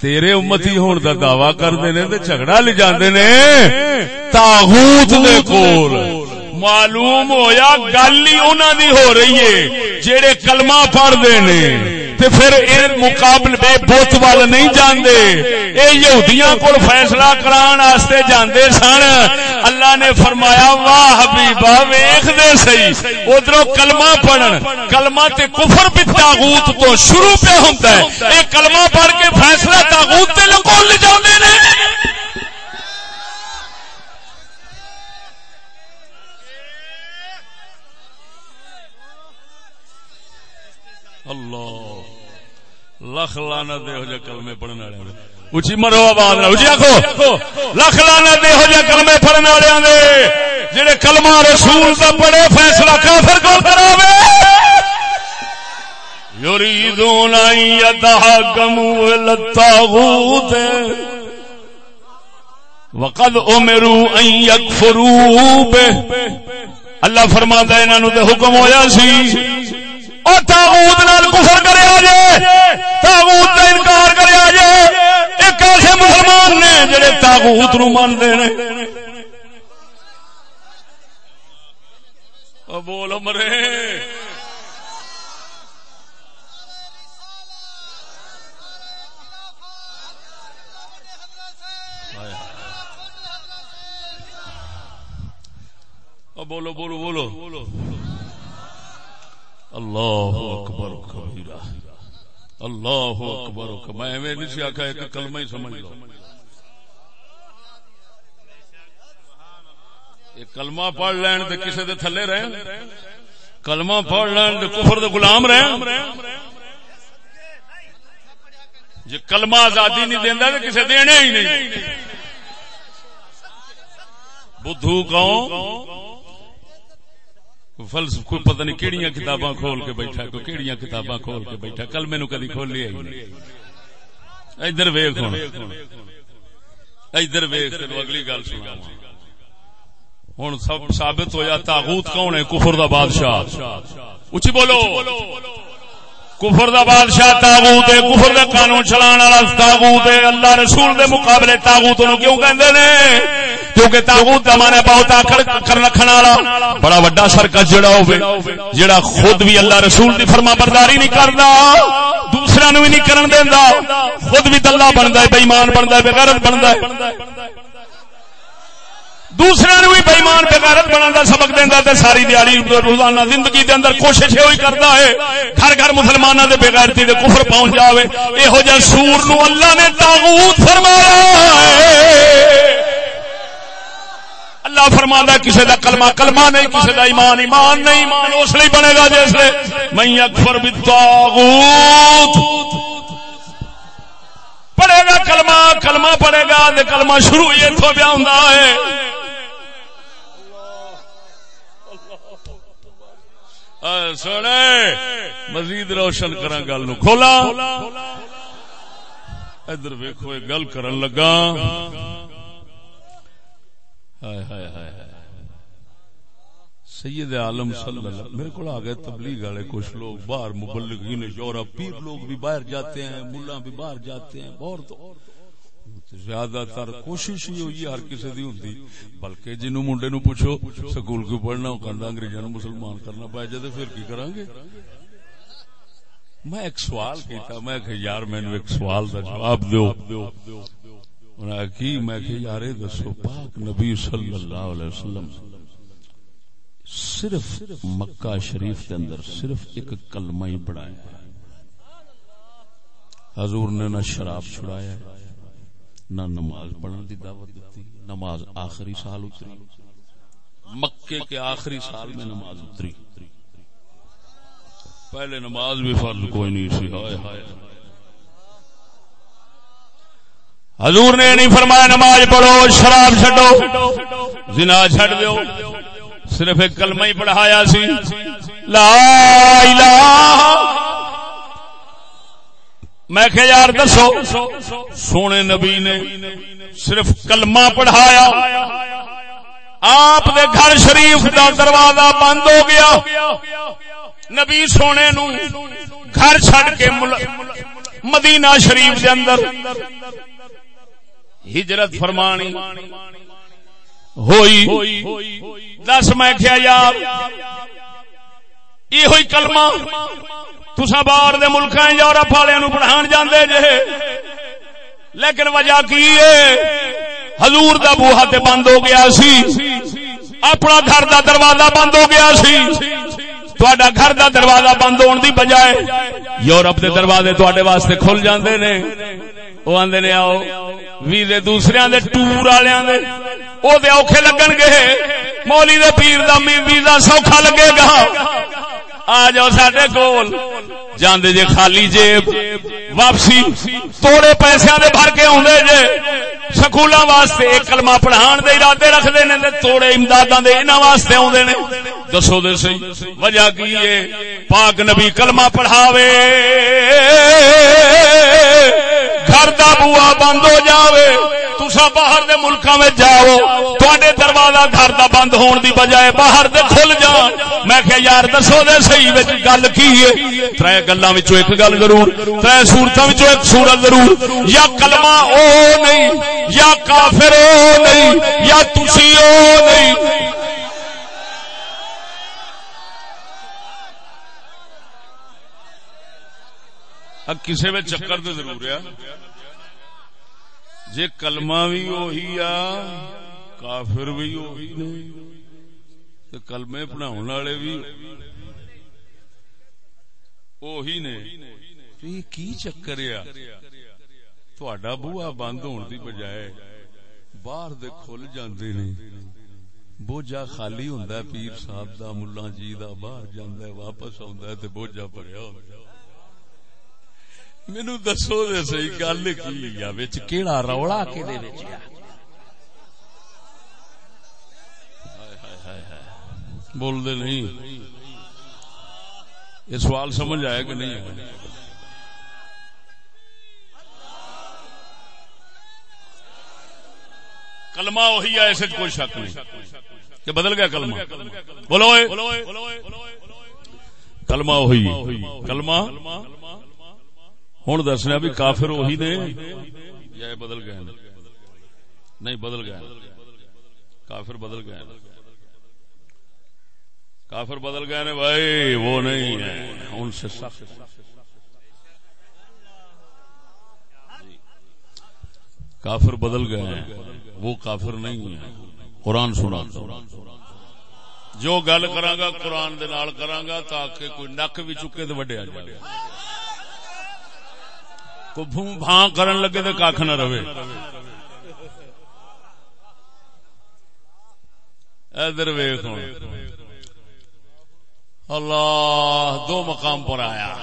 S1: تیرے امتی ہون دا دعویٰ کردے نے تے جھگڑا لے جاندے نے تاغوت دے کول۔ معلوم ہویا، گل ہی انہوں دی ہو رہی ہے۔ جیڑے کلمہ پڑھ دے نے، تے پھر ان مقابل بے بوت وال نہیں جاندے۔ اے یہودیاں کول فیصلہ کران واسطے جاندے سن۔ اللہ نے فرمایا، واہ حبیبا، ویکھ دے صحیح ادھروں کلمہ پڑھن، کلمہ تے کفر بھی تاغوت تو شروع پہ ہوندا ہے۔ اے کلمہ پڑھ کے فیصلہ تاغوت تے لکول لے جاندے نے اللہ لکھ لانا دے ہو کلمے پڑھنے والے اچھی مرو آباد اچھی آخو لکھ لانا دے ہو کلمے پڑھنے والے جڑے کلمہ رسول کا پڑھے فیصلہ کافر کو کراوے۔ یریدون ان یتحکموا للطاغوت وقد امروا ان یکفروا به۔ اللہ فرماتا ہے، انہاں نو تے حکم ہویا سی۔ تاغوت نال کفر کرے آجے، تاغوت کا انکار کرے آجے۔ ایک ایسے مسلمان نے جڑے تاغوت نو مان دے نے بولو مرے بولو بولو بولو بولو۔ اللہ اکبر کبیرہ۔ اللہ اکبر میں ایویں نہیں سی آخا ایک کلمہ ہی سمجھ لو۔ یہ کلمہ پڑھ لین تے کسے دے تھلے رہن۔ کلمہ پڑھ لین تے کفر دے غلام رہن۔ جی کلمہ آزادی نہیں دیندا تے کسے دینے ہی نہیں۔ بدھو کون فلسف کوئی پتہ نہیں کیڑیاں کتاباں کھول کے بیٹھا کوئی کیڑیاں کتاباں کھول کے بیٹھا۔ کل مینو کدی کھولی آئی ادھر ویخ ہوں ادھر ویخ اگلی گل سنا ہوں سب ثابت ہوا تاغوت کون ہے؟ کفر دا بادشاہ۔ اچھی بولو۔ کفر دا بادشاہ تاغوت ہے، کفر دا قانون چلان والا تاغوت ہے۔ اللہ رسول دے مقابلے تاغوت نو کیوں کہندے نے؟ کیونکہ تاغوت دا مانا بہت آکڑ کر رکھن والا۔ بڑا بڑا سرکش جڑا ہوے جڑا خود بھی اللہ رسول دی فرما برداری نہیں کردا، دوسرا نو بھی نہیں کرن دیندا۔ خود بھی دلہ بندا ہے بے ایمان بندا ہے، بے غیرت بندا ہے۔ دوسرے نو بھی بےمان بغیرت بنا کا سبق دینا تے ساری دیہی روزانہ زندگی دے اندر کوشش یہ کرتا ہے، گھر گھر مسلمانوں دے بغیرتی دے کفر پہنچ جاوے۔ یہو جہ سور نو اللہ نے تاغوت فرمایا اللہ فرما کسی کا کلمہ کلمہ نہیں کسی کا ایمان ایمان نہیں۔ ایمان اس لیے بنے گا جیسے میں اکفر بتاغوت پڑے گا کلمہ کلمہ پڑے گا کلمہ شروع ہی اتوں پہ ہوں سونے، مزید روشن کرا گل نو. کھولا. ادھر ویکو گل کرن لگا. سید عالم صلی اللہ میرے کو آ گئے تبلیغ والے کچھ لوگ. باہر مبلغین یورپ، پیر لوگ بھی باہر جاتے ہیں، ملا بھی باہر جاتے ہیں، بہت زیادہ تر کوشش ہی ہوئی ہر کسی دی ہوندی۔ بلکہ جنو منڈے نو پوچھو، سکول کو پڑھنا ہو کرنا انگریزاں مسلمان کرنا پائے جائے پھر کی کریں گے میں ایک سوال کیتا، میں کہ یار میں ایک سوال دا جواب دیو۔ انہاں کی؟ میں کہ یار دسو، پاک نبی صلی اللہ علیہ وسلم صرف مکہ شریف کے اندر صرف ایک کلمہ ہی پڑھایا۔ حضور نے نہ شراب چھڑایا نہ نماز پڑھنے کی دعوت دیتی نماز آخری سال اتری۔ مکے کے آخری سال میں نماز اتری۔ پہلے نماز بھی فرض کوئی نہیں سی، ہائے ہائے۔ حضور نے نہیں فرمایا نماز پڑھو، شراب چڈو زنا چڈ دو صرف ایک کلمہ ہی پڑھایا سی۔ لا الہ میں کہ یار دسو، سونے نبی نے صرف کلمہ پڑھایا، آپ دے گھر شریف دا دروازہ بند ہو گیا، نبی سونے نو گھر چھڑ کے مدینہ شریف دے اندر ہجرت فرمانی ہوئی، دس میں کیا یار یہ ہوئی کلمہ تسا باہر دے ملک یورپ والے نو پڑھان جاندے جے۔ لیکن وجہ کی ہے؟ حضور دا بوہا تے بند ہو گیا سی۔ اپنا گھر دا دروازہ بند ہو گیا سی۔ تھوڑا گھر دا دروازہ بند ہون دی بجائے یورپ دے دروازے تواڈے واسطے کھل جاندے نے۔ وہ آندے نے، آؤ۔ ویزے دوسرے دے، ٹور والے دے۔ او دے اوکھے لگن گے۔ مولی دے پیر دا ویزا سوکھا لگے گا۔ آ جاؤ سڈے کول۔ جاندے جے خالی جیب، واپسی۔ توڑے پیسے دے بھر کے آدھے جے۔ سکولاں واسطے ایک کلمہ پڑھان دے ارادے رکھتے ہیں توڑے امداد دے انہاں واسطے آدھے نے۔ دسو دے سی۔ وجہ کی ہے؟ پاک نبی کلمہ پڑھاوے۔ گھر دا بوا بند ہو جاوے۔ تسا باہر دے ملکاں میں جاؤ۔ تواڈے دروازہ گھر دا بند ہون دی بجائے باہر دے کھل جان۔ میں کہ یار دسو دے صحیح وچ گل کی ہے؟ ترے گلاں وچوں ایک گل ضرور، ترے صورتاں وچوں ایک صورت ضرور۔ یا کلمہ او نہیں، یا کافر او نہیں، یا تسی او نہیں۔ کسی میں چکر تو ضرور ہے۔ جے کلمہ بھی وہی آ، کافر بھی وہی نہیں کلمے پڑھاؤ والے بھی وہی نے۔ کی چکر آ تھوڑا بوا بند ہونے کی بجائے باہر دے کھل جاندے نے۔ بوجھا خالی ہوں پیر صاحب دا ملا جی دا، باہر جانا واپس آ بوجھا بھریا ہوں مینو دسو دے سی گل کی کیڑا رولا کہ بول دے نہیں یہ سوال سمجھ آیا کہ نہیں کلمہ وہی ہے ایسے کوئی شک نہیں کہ بدل گیا کلمہ بولو کلمہ وہی کلمہ ہوں دسنا بھی کافر وہی نے یا بدل گئے نہیں، بدل گئے کافر بدل گئے کافر بدل گئے نے بھائی، وہ نہیں ہے ان سے سخت۔ کافر بدل گئے ہیں۔ وہ کافر نہیں ہے قرآن سنا جو گل کرا قرآن دے نال کرا تاکہ کوئی نک بھی چکے تو وڈیا جائے۔ کو بھاں کرن لگے تو کھ نہ رہے۔ ادھر ویخ اللہ، دو مقام پر آیا۔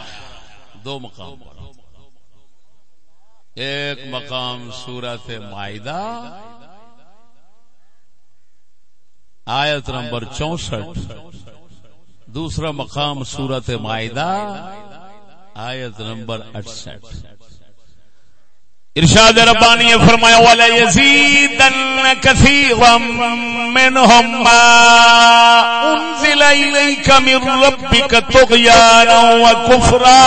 S1: دو مقام پر۔ ایک مقام سورت معاہدہ آیت نمبر چونسٹھ۔ دوسرا مقام سورت معاہدہ آیت نمبر اٹسٹھ ارشاد ربانی نے فرمایا والا یزیدن کثیرا منهم ما انزل الیک من ربک طغیانا و کفرا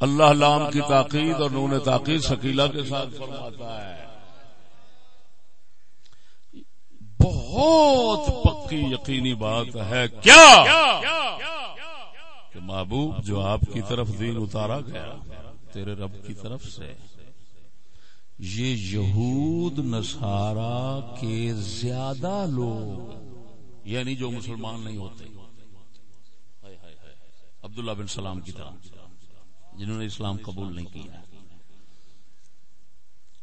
S1: اللہ لام کی تاقید اور نون تاقید شکیلا کے ساتھ فرماتا ہے۔ بہت پکی یقینی بات ہے۔ کیا؟ کہ محبوب جو آپ کی طرف دین اتارا گیا، تیرے رب کی طرف سے۔ یہ یہود نسارا کے زیادہ لوگ یعنی جو مسلمان نہیں ہوتے۔ عبداللہ بن سلام کی طرح، جنہوں نے اسلام قبول نہیں کیا۔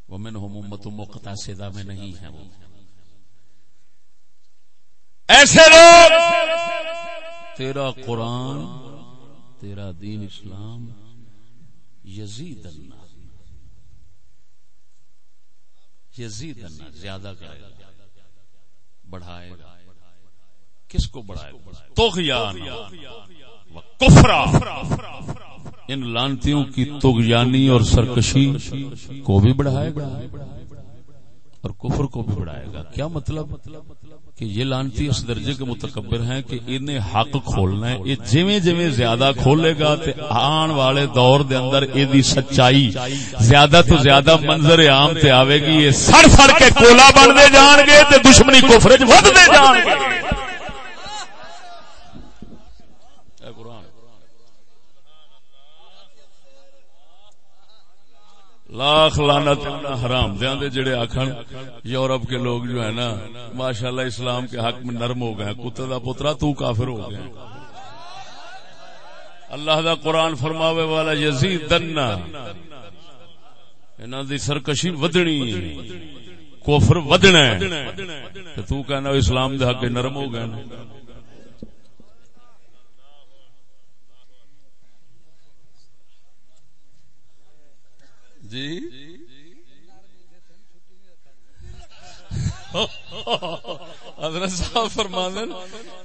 S1: وہ من امت مقتا سیدا میں نہیں ہے وہ۔ ایسے لوگ تیرا قرآن، تیرا دین اسلام یزید اللہ یزید اللہ زیادہ کرے گا، بڑھائے گا۔ کس کو بڑھائے گا؟ تو کفرا۔ ان لانتیوں کی تغیانی اور سرکشی کو بھی بڑھائے گا۔ اور کفر کو بھی بڑھائے گا۔ کیا مطلب؟ کہ یہ لانتی اس درجے کے متکبر ہیں کہ انہیں حق کھولنا ہے۔ یہ جویں جویں زیادہ کھولے گا تے آن والے دور دے اندر اے دی سچائی زیادہ تو زیادہ منظر عام تے آوے گی۔ یہ سڑ سڑ کے کولا بن دے جان گے تے دشمنی کفر وچ ود دے جان گے۔ لاکھ لانت حرام دے جڑے آخر یورپ کے لوگ جو ہے نا ماشاء اللہ اسلام کے حق میں نرم ہو گئے کتے دا پترا تو کافر ہو گیا اللہ دا قرآن فرماوے والا یزید دنا انہوں دی سرکشی ودنی کوفر ودنا ہے تو کہنا اسلام دے حق نرم ہو گئے جی؟ حضرت صاحب فرماندن،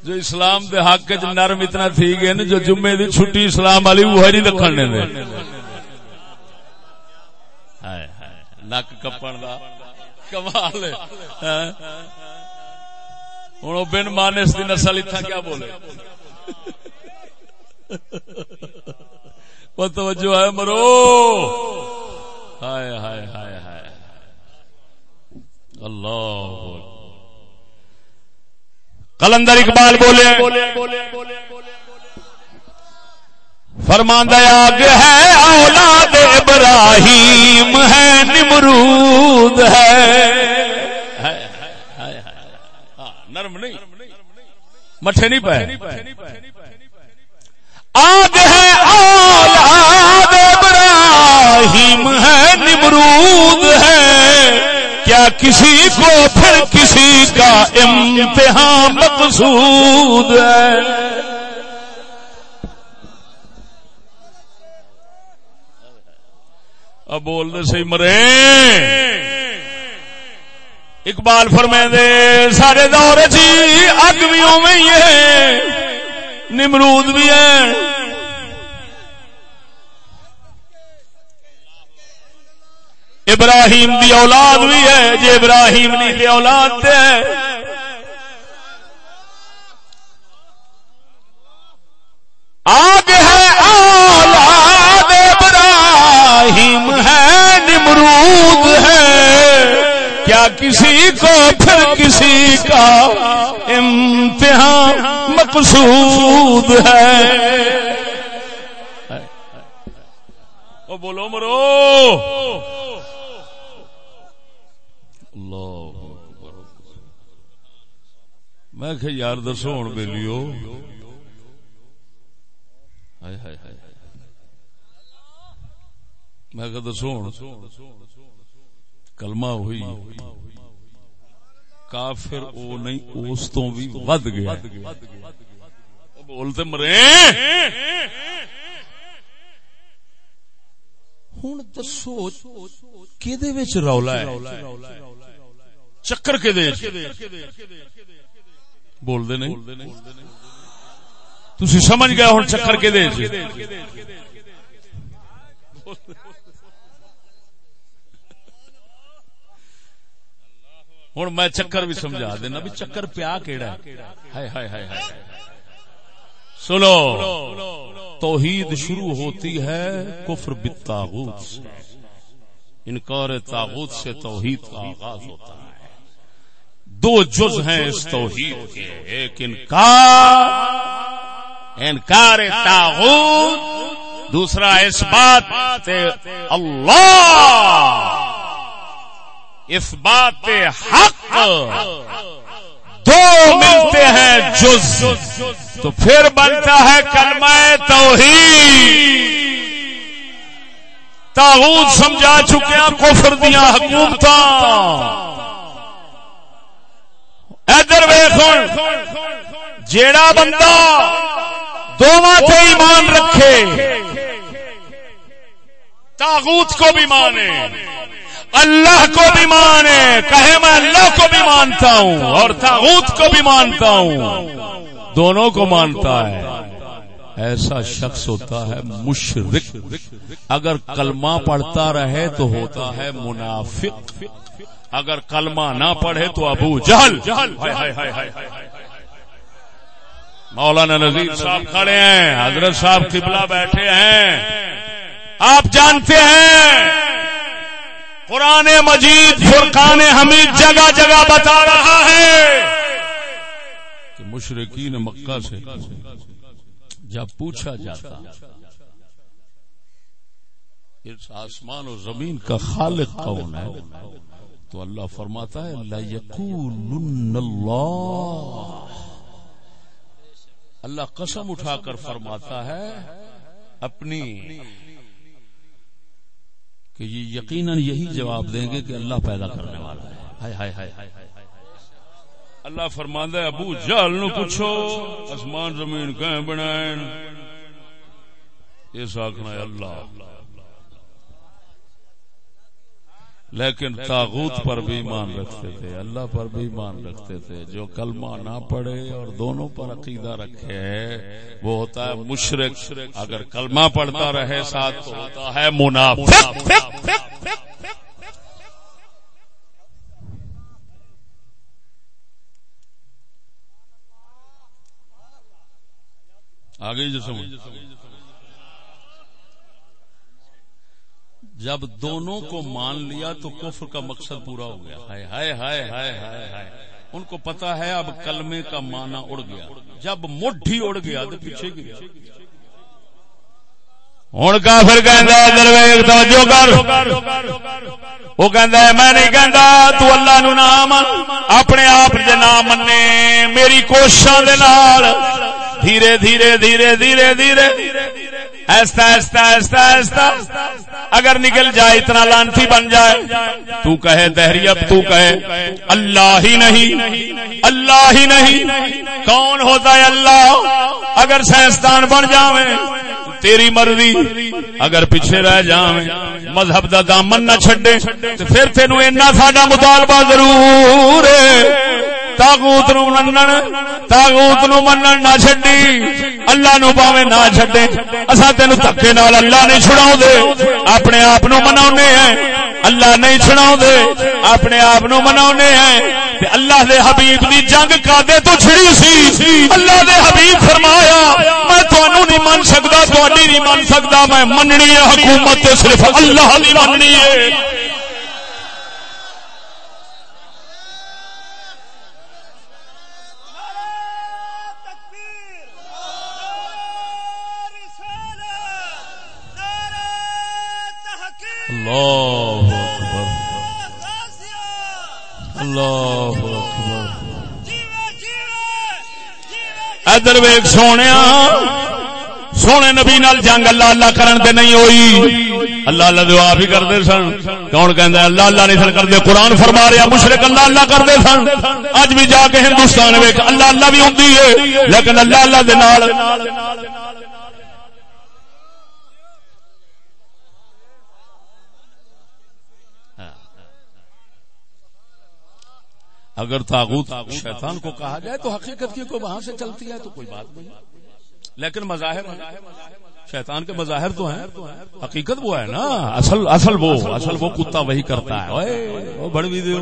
S1: جو اسلام دے حق چ نرم اتنا تھی گئے نا، جو جمعے دی چھٹی اسلام والی وہ نہیں رکھن دے ہائے ہائے، نک کپن دا کمال ہے۔ ہوں بن مانس دی نسل اتنا کیا بولے؟ توجہ ہے مرو۔ ہائے ہائے ہائے ہائے۔ اللہ۔ کلندر اقبال بولے۔ فرماندہ آگ ہے، اولاد ابراہیم ہے، نمرود ہے۔ ہاں، نرم نہیں۔ مٹھے نہیں پائے۔ آگ ہے، اولاد ابراہیم ہے، نمرود ہے۔ کیا کسی کو پھر کسی کا امتحان مقصود ہے؟ اب بول دے سی مرے۔ اقبال فرمے دے سارے دور جی اگ بھی اوی ہے نمرود بھی ہے ابراہیم دی اولاد بھی ہے جی ابراہیم دی اولاد دے آگ ہے اولاد ابراہیم ہے، نمرود ہے۔ کیا کسی کو پھر کسی کا امتحان مقصود ہے؟ او بولو مرو۔ میں کہ یار دسو ہوں بےلیو میں کہ دسو کلمہ ہوئی. کافر او نہیں، اس تو بھی ود گیا. بولتے مرے. ہوں دسو کہ رولا ہے؟ چکر کہ بول دے جی۔ نہیں؟ تھی سمجھ گیا ہوں چکر کہ ہوں میں چکر بھی سمجھا دینا بھی چکر پیا کیڑا سنو، توحید شروع ہوتی ہے کفر بالتاغوت سے۔ انکار تاغوت سے توحید کا آغاز ہوتا ہے۔ دو جز ہیں اس توحید کے، ایک انکار انکار تاغوت، دوسرا اس بات اللہ، اس بات حق، دو ملتے ہیں جز، تو پھر بنتا ہے کلمہ توحید۔ تاغوت سمجھا چکے ہیں کفر دیا حکومت ادھر ویخ جیڑا بندہ دونوں سے ایمان رکھے، تاغوت کو بھی مانے، اللہ کو بھی مانے، کہے میں اللہ کو بھی مانتا ہوں اور تاغوت کو بھی مانتا ہوں، دونوں کو مانتا ہے۔ ایسا شخص ہوتا ہے مشرق، اگر کلمہ پڑھتا رہے تو ہوتا ہے منافق۔ اگر کلمہ نہ پڑھے تو ابو جہل۔ مولانا نظیر صاحب کھڑے ہیں، حضرت صاحب قبلہ بیٹھے ہیں۔ آپ جانتے ہیں، قرآن مجید، فرقان حمید جگہ جگہ بتا رہا ہے کہ مشرقین مکہ سے جب پوچھا جاتا، اس آسمان و زمین کا خالق کون ہے؟ تو اللہ فرماتا ہے اللہ. قسم اٹھا کر فرماتا ہے اپنی کہ یہ یقیناً یہی جواب دیں گے کہ اللہ پیدا کرنے والا ہے۔ اللہ فرماندہ ابو جال نو پوچھو، آسمان زمین کہیں بنائیں یہ ساکھنا ہے اللہ۔ لیکن تاغوت پر بھی ایمان رکھتے تھے، اللہ پر بھی ایمان رکھتے تھے۔ جو کلمہ نہ پڑھے اور دونوں پر عقیدہ رکھے، وہ ہوتا ہے مشرق۔ اگر کلمہ پڑھتا رہے ساتھ، تو ہوتا ہے منافق۔ آگے جو سمجھ جب دونوں کو مان لیا تو کفر کا مقصد پورا ہو گیا۔ ہائے ہائے ہائے ہائے ہائے ہائے۔ ان کو پتا ہے اب کلمے کا مانا اڑ گیا۔ جب مٹھی اڑ گیا تو پیچھے گیا۔ ہوں کا پھر وہ کہ میں نہیں کہتا تو اللہ نو نام اپنے آپ دے نام منے، میری کوششوں دھیرے دھیرے دھیرے دھیرے دھیرے۔ ایستا ایستا ایستا ایستا۔ اگر نکل جائے اتنا لانتی بن جائے۔ تو کہے دہری اب تو کہے اللہ ہی نہیں۔ اللہ ہی نہیں۔ کون ہوتا ہے اللہ؟ اگر سائنسدان بن جاوے تیری مرضی۔ اگر پیچھے رہ جاویں، مذہب دا دامن نہ چھڈے تے پھر تینو اینا ساڈا مطالبہ ضرور ہے۔ تاغوت نو منن تاغوت نو منن نہ چھڈی۔ اللہ نو پاویں نہ چھڈے۔ اسا تینو دھکے نال اللہ نہیں چھڑاؤ دے اپنے آپ نو مناونے ہیں۔ اللہ نہیں چھڑاؤ دے اپنے آپ نو مناونے ہیں۔ تے اللہ دے حبیب دی جنگ کادے تو چھڑی سی۔ اللہ دے حبیب فرمایا، میں تانوں نہیں من سکدا، تہاڈی نہیں من سکدا، میں مننی ہے حکومت صرف اللہ دی مننی ہے۔ اللہ اکبر۔ ادھر ویگ سونے سونے نبی نال جنگ اللہ اللہ کرن دے نہیں ہوئی۔ اللہ اللہ دعا بھی کرتے سن۔ کون کہ اللہ اللہ نہیں سن کرتے قرآن فرما رہا مشرق اللہ اللہ کرتے سن۔ اج بھی جا کے ہندوستان ویک اللہ اللہ بھی ہوں لیکن اللہ اللہ دے نال اگر تاغوت شیطان کو کہا جائے تو حقیقت کی کوئی وہاں سے چلتی ہے تو کوئی بات نہیں۔ لیکن مظاہر شیطان کے مظاہر تو ہیں۔ حقیقت وہ ہے نا۔ اصل اصل وہ اصل وہ کتا وہی کرتا ہے۔ بڑی دے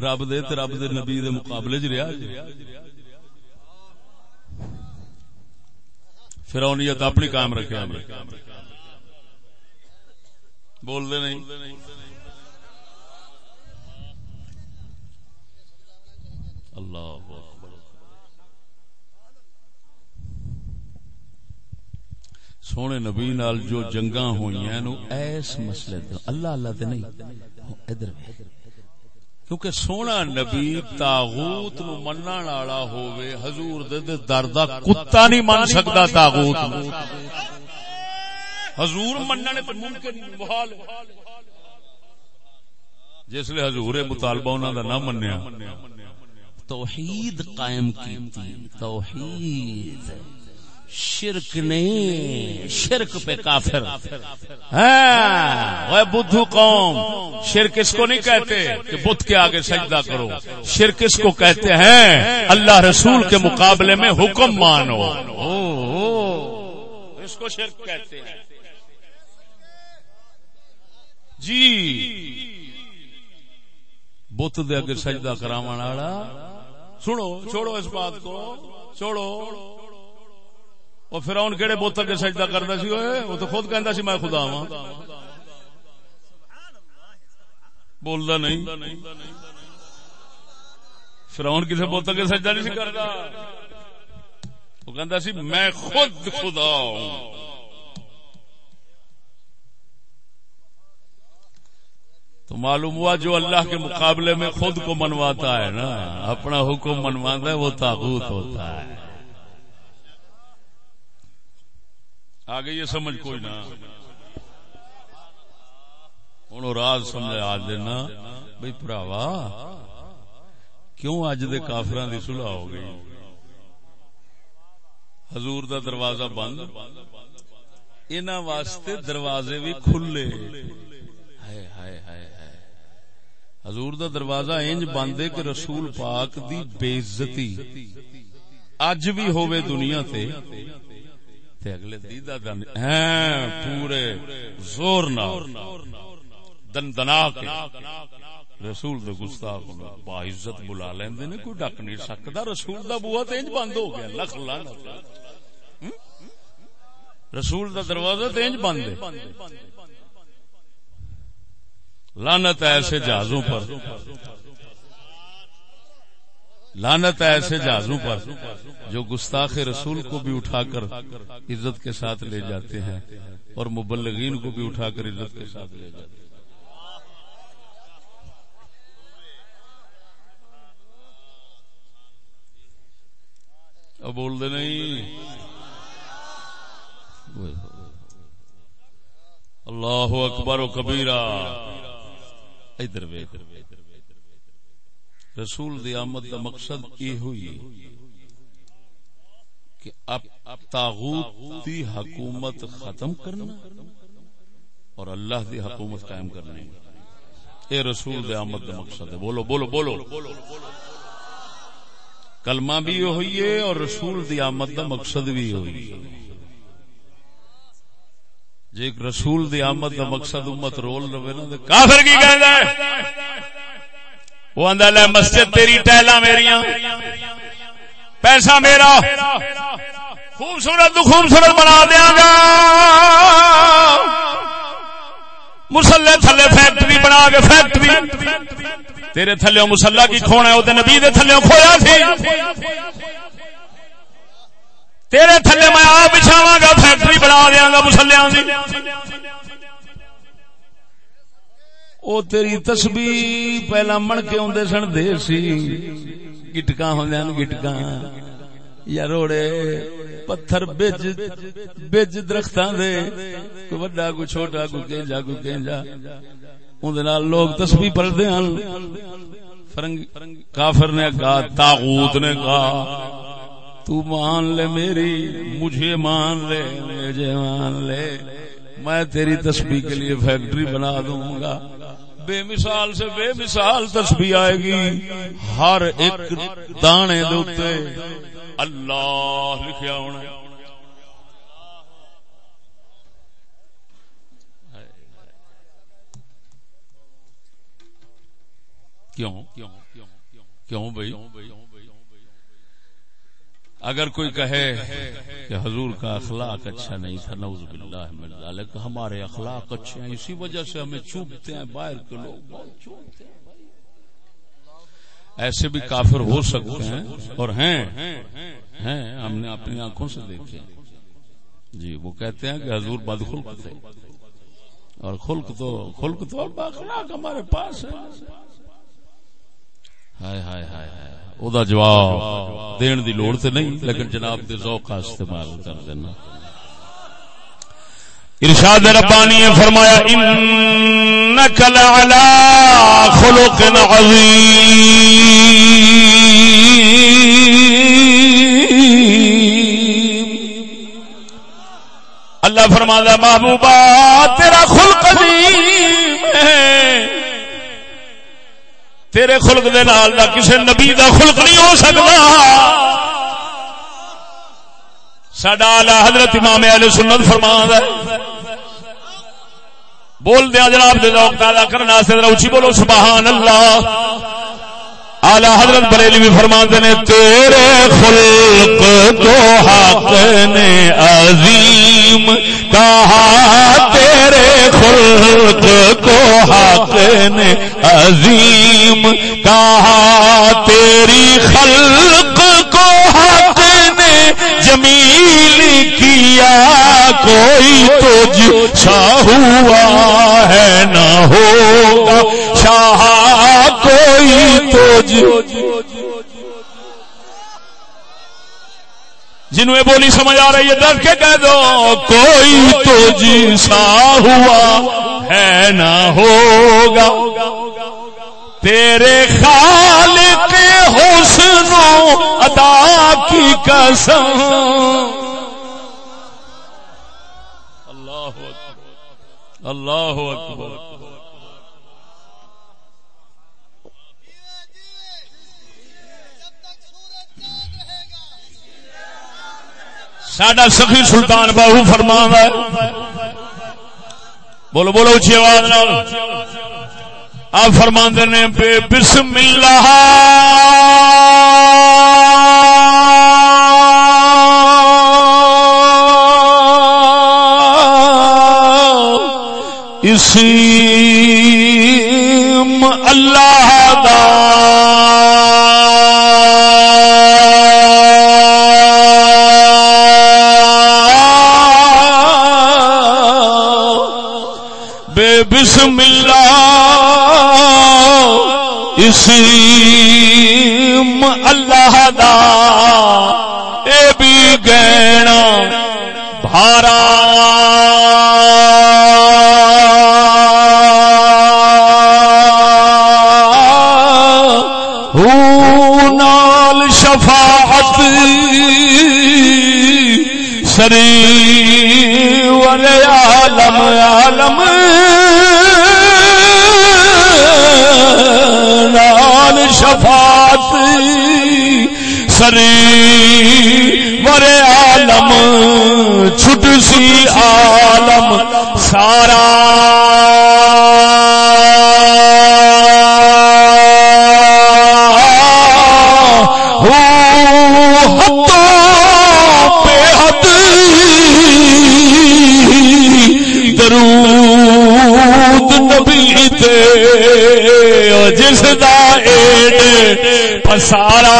S1: رب دے تے رب دے نبی دے مقابلے چ رہا فرونیت اپنی قائم رکھے۔ بول دے نہیں۔ اللہ اکبر۔ سونے نبی نال جو جنگا ہوئی ہیں نو ایس مسئلے دے اللہ اللہ دے نہیں، ادھر کیونکہ سونا نبی تاغوت نو منن والا ہووے، حضور دے دے دردا کتا نہیں من سکدا تاغوت نو۔ حضور مننے تے ممکن محال جس لیے حضور مطالبہ انہاں دا نہ منیا۔ توحید قائم کی توحید۔ شرک نہیں شرک پہ کافر۔ ہاں بدھو قوم، شرک اس کو نہیں کہتے کہ بدھ کے آگے سجدہ کرو۔ شرک اس کو کہتے ہیں، اللہ رسول کے مقابلے میں حکم مانو۔ اس کو شرک کہتے ہیں۔ جی بت دے اگر سجدہ کرا سنو، چھوڑو اس بات کو۔ چھوڑو۔ وہ فرون کہڑے بت اگے سجدہ کرتا سی؟ وہ تو خود کہندا سی، میں خدا ہاں۔ بولدا نہیں۔ فرون کسی بت اگے سجدہ نہیں سی کرتا؟ وہ کہندا سی، میں خود خدا ہوں۔ تو معلوم ہوا جو اللہ کے مقابلے میں خود کو منواتا ہے نا، اپنا حکم منواتا ہے، وہ تاغوت ہوتا ہے۔ آگے یہ سمجھ کوئی نہ۔ ہوں راز سمجھ آ دینا بھائی پراوا، کیوں اج دے کافران دی سلح ہو گئی؟ حضور دا دروازہ بند۔ ان واسطے دروازے بھی کھلے۔ ہائے ہائے ہائے۔ حضور دا دروازہ انج بند ہے کہ رسول پاک دی بے عزتی اج بھی ہووے دنیا تے تے اگلے دیدہ دن ہیں پورے زور نہ دن دنا کے رسول دے گستاخ با عزت بلا لیندے نے، کوئی ڈک نہیں سکدا رسول دا بوا تے انج بند ہو گیا، لکھ لعنت۔ رسول دا دروازہ تے انج بند ہے۔ لانت ایسے جہازوں پر۔ لانت ایسے جہازوں پر جو گستاخ رسول کو بھی اٹھا کر عزت کے ساتھ لے جاتے ہیں اور مبلغین کو بھی اٹھا کر عزت کے ساتھ لے جاتے ہیں۔ اب بول دے نہیں۔ اللہ اکبر و کبیرہ۔ ادھر رسول دی آمد دا مقصد یہ ہوئی کہ اب تاغوت دی حکومت ختم کرنا اور اللہ دی حکومت قائم کرنی۔ اے رسول دے آمد دا مقصد ہے۔ بولو بولو بولو۔ کلمہ بھی ہوئی ہے اور رسول دی آمد دا مقصد بھی ہوئی۔ ہے جی ایک رسول دی آمد دا مقصد امت رول رہے نا کافر کی کہندا ہے؟ وہ آندا لے مسجد تیری ٹہلا میریاں، پیسہ میرا، خوبصورت تو خوبصورت بنا دیا گا۔ مسلے تھلے فیکٹری بنا کے فیکٹری، تیرے تھلے مسلا کی کھونا ہے نبی دے تھلے کھویا سی۔ تیرے تھلے میں آپ بچھاوا گا فیکٹری بنا دیا گا مسلیا وہ تیری تسبیح پہلا من کے آدھے سن دے سی۔ گٹکا ہوں گٹکا یا روڑے، پتھر بج بج درخت دے۔ کوئی وڈا، کوئی چھوٹا، کوئی کینجا کوئی کینجا۔ اندر لوگ تسبیح پڑھتے ہیں کافر نے کہا، تاغوت نے کہا۔ تو مان لے میری، مجھے مان لے، مجھے مان لے۔ میں تیری تسبیح کے لیے فیکٹری بنا دوں گا۔ بے مثال سے بے مثال تسبیح آئے گی۔ ہر ایک دانے دوتے اللہ لکھیا ہونا کیوں؟ کیوں بھائی؟ اگر کوئی کہے کہ حضور کا اخلاق اچھا نہیں تھا نوز باللہ من ذالک ہمارے اخلاق اچھے ہیں، اسی وجہ سے ہمیں چوبتے ہیں باہر کے لوگ، بہت چوبتے ہیں ایسے بھی کافر ہو سکتے ہیں اور ہیں ہیں، ہم نے اپنی آنکھوں سے دیکھے۔ جی وہ کہتے ہیں کہ حضور بد خلق تھے۔ اور خلق تو خلق تو اخلاق ہمارے پاس ہے ہائے ہائے ہائے ہائے۔ او دا جواب دین دی لوڑ تے نہیں لیکن جناب دے ذوق کا استعمال کر دینا ارشاد ربانی نے فرمایا انک لعلا خلق عظیم اللہ فرماتا محبوبہ تیرا خلق عظیم ہے تیرے خلق دے نال دا کسے نبی دا خلق نہیں ہو سکتا۔ سڈا آلہ حضرت امام اہل سنت فرما ہے۔ بول دیا جناب دے ذوق پیدا کرنا سے اونچی بولو، سبحان اللہ۔ آلہ حضرت بریلی بھی فرما نے تیرے خلق کو حق نے عظیم کہا، تیرے خلق کو حق نے عظیم کہا، تیری خلق کو حق نے جمیل کیا، کوئی تجھ شاہ ہوا ہے، نہ ہوگا۔ شاہ کوئی تجھ جنہیں بولی سمجھ آ رہی ہے، ڈر کے کہہ دو، کوئی تو جیسا ہوا ہے نہ ہوگا۔ تیرے خالق حسن و ادا کی قسم۔ اللہ اللہ اکبر۔ سڈا سخی سلطان باہو فرما ہے۔ بولو بولو اچھی آواز آپ فرما نے بے بسم اللہ۔ اسی اللہ دا۔ بسم اللہ اسیم اللہ دا اے بھی گینا بھارا۔ نال شفاعت سری والے عالم عالم شفاعت سری ورے عالم چھٹ سی عالم سارا جس دا ایڈ پسارا۔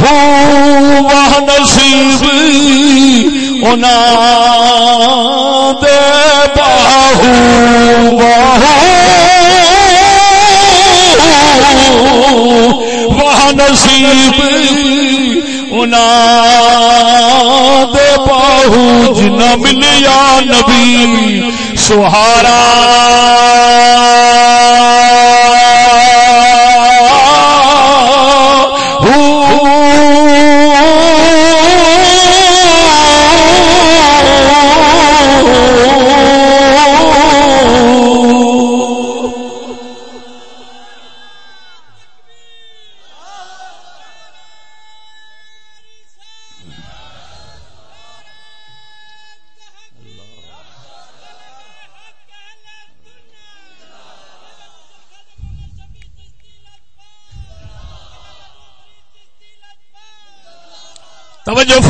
S1: وہ نصیب انا دے باہو باہو وہ نصیب انا دے باہو جنا ملیا نبی سہارا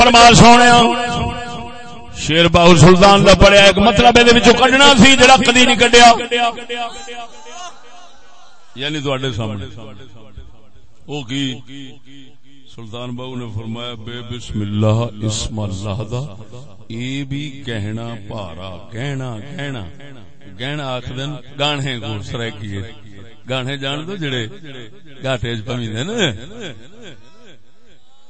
S1: فرما سونے ہاں۔ شیر باہو سلطان کا پڑیا ایک مطلب یہ کڈنا سی جڑا کدی نہیں کڈیا۔ یعنی تھوڑے سامنے۔ وہ کی؟ سلطان باہو نے فرمایا، بے بسم اللہ، اسم اللہ دا۔ اے بھی کہنا پارا، کہنا کہنا۔ گہنا آخ دن گانے کو سرائکی گانے جان دو جڑے گاٹے پمی دے نا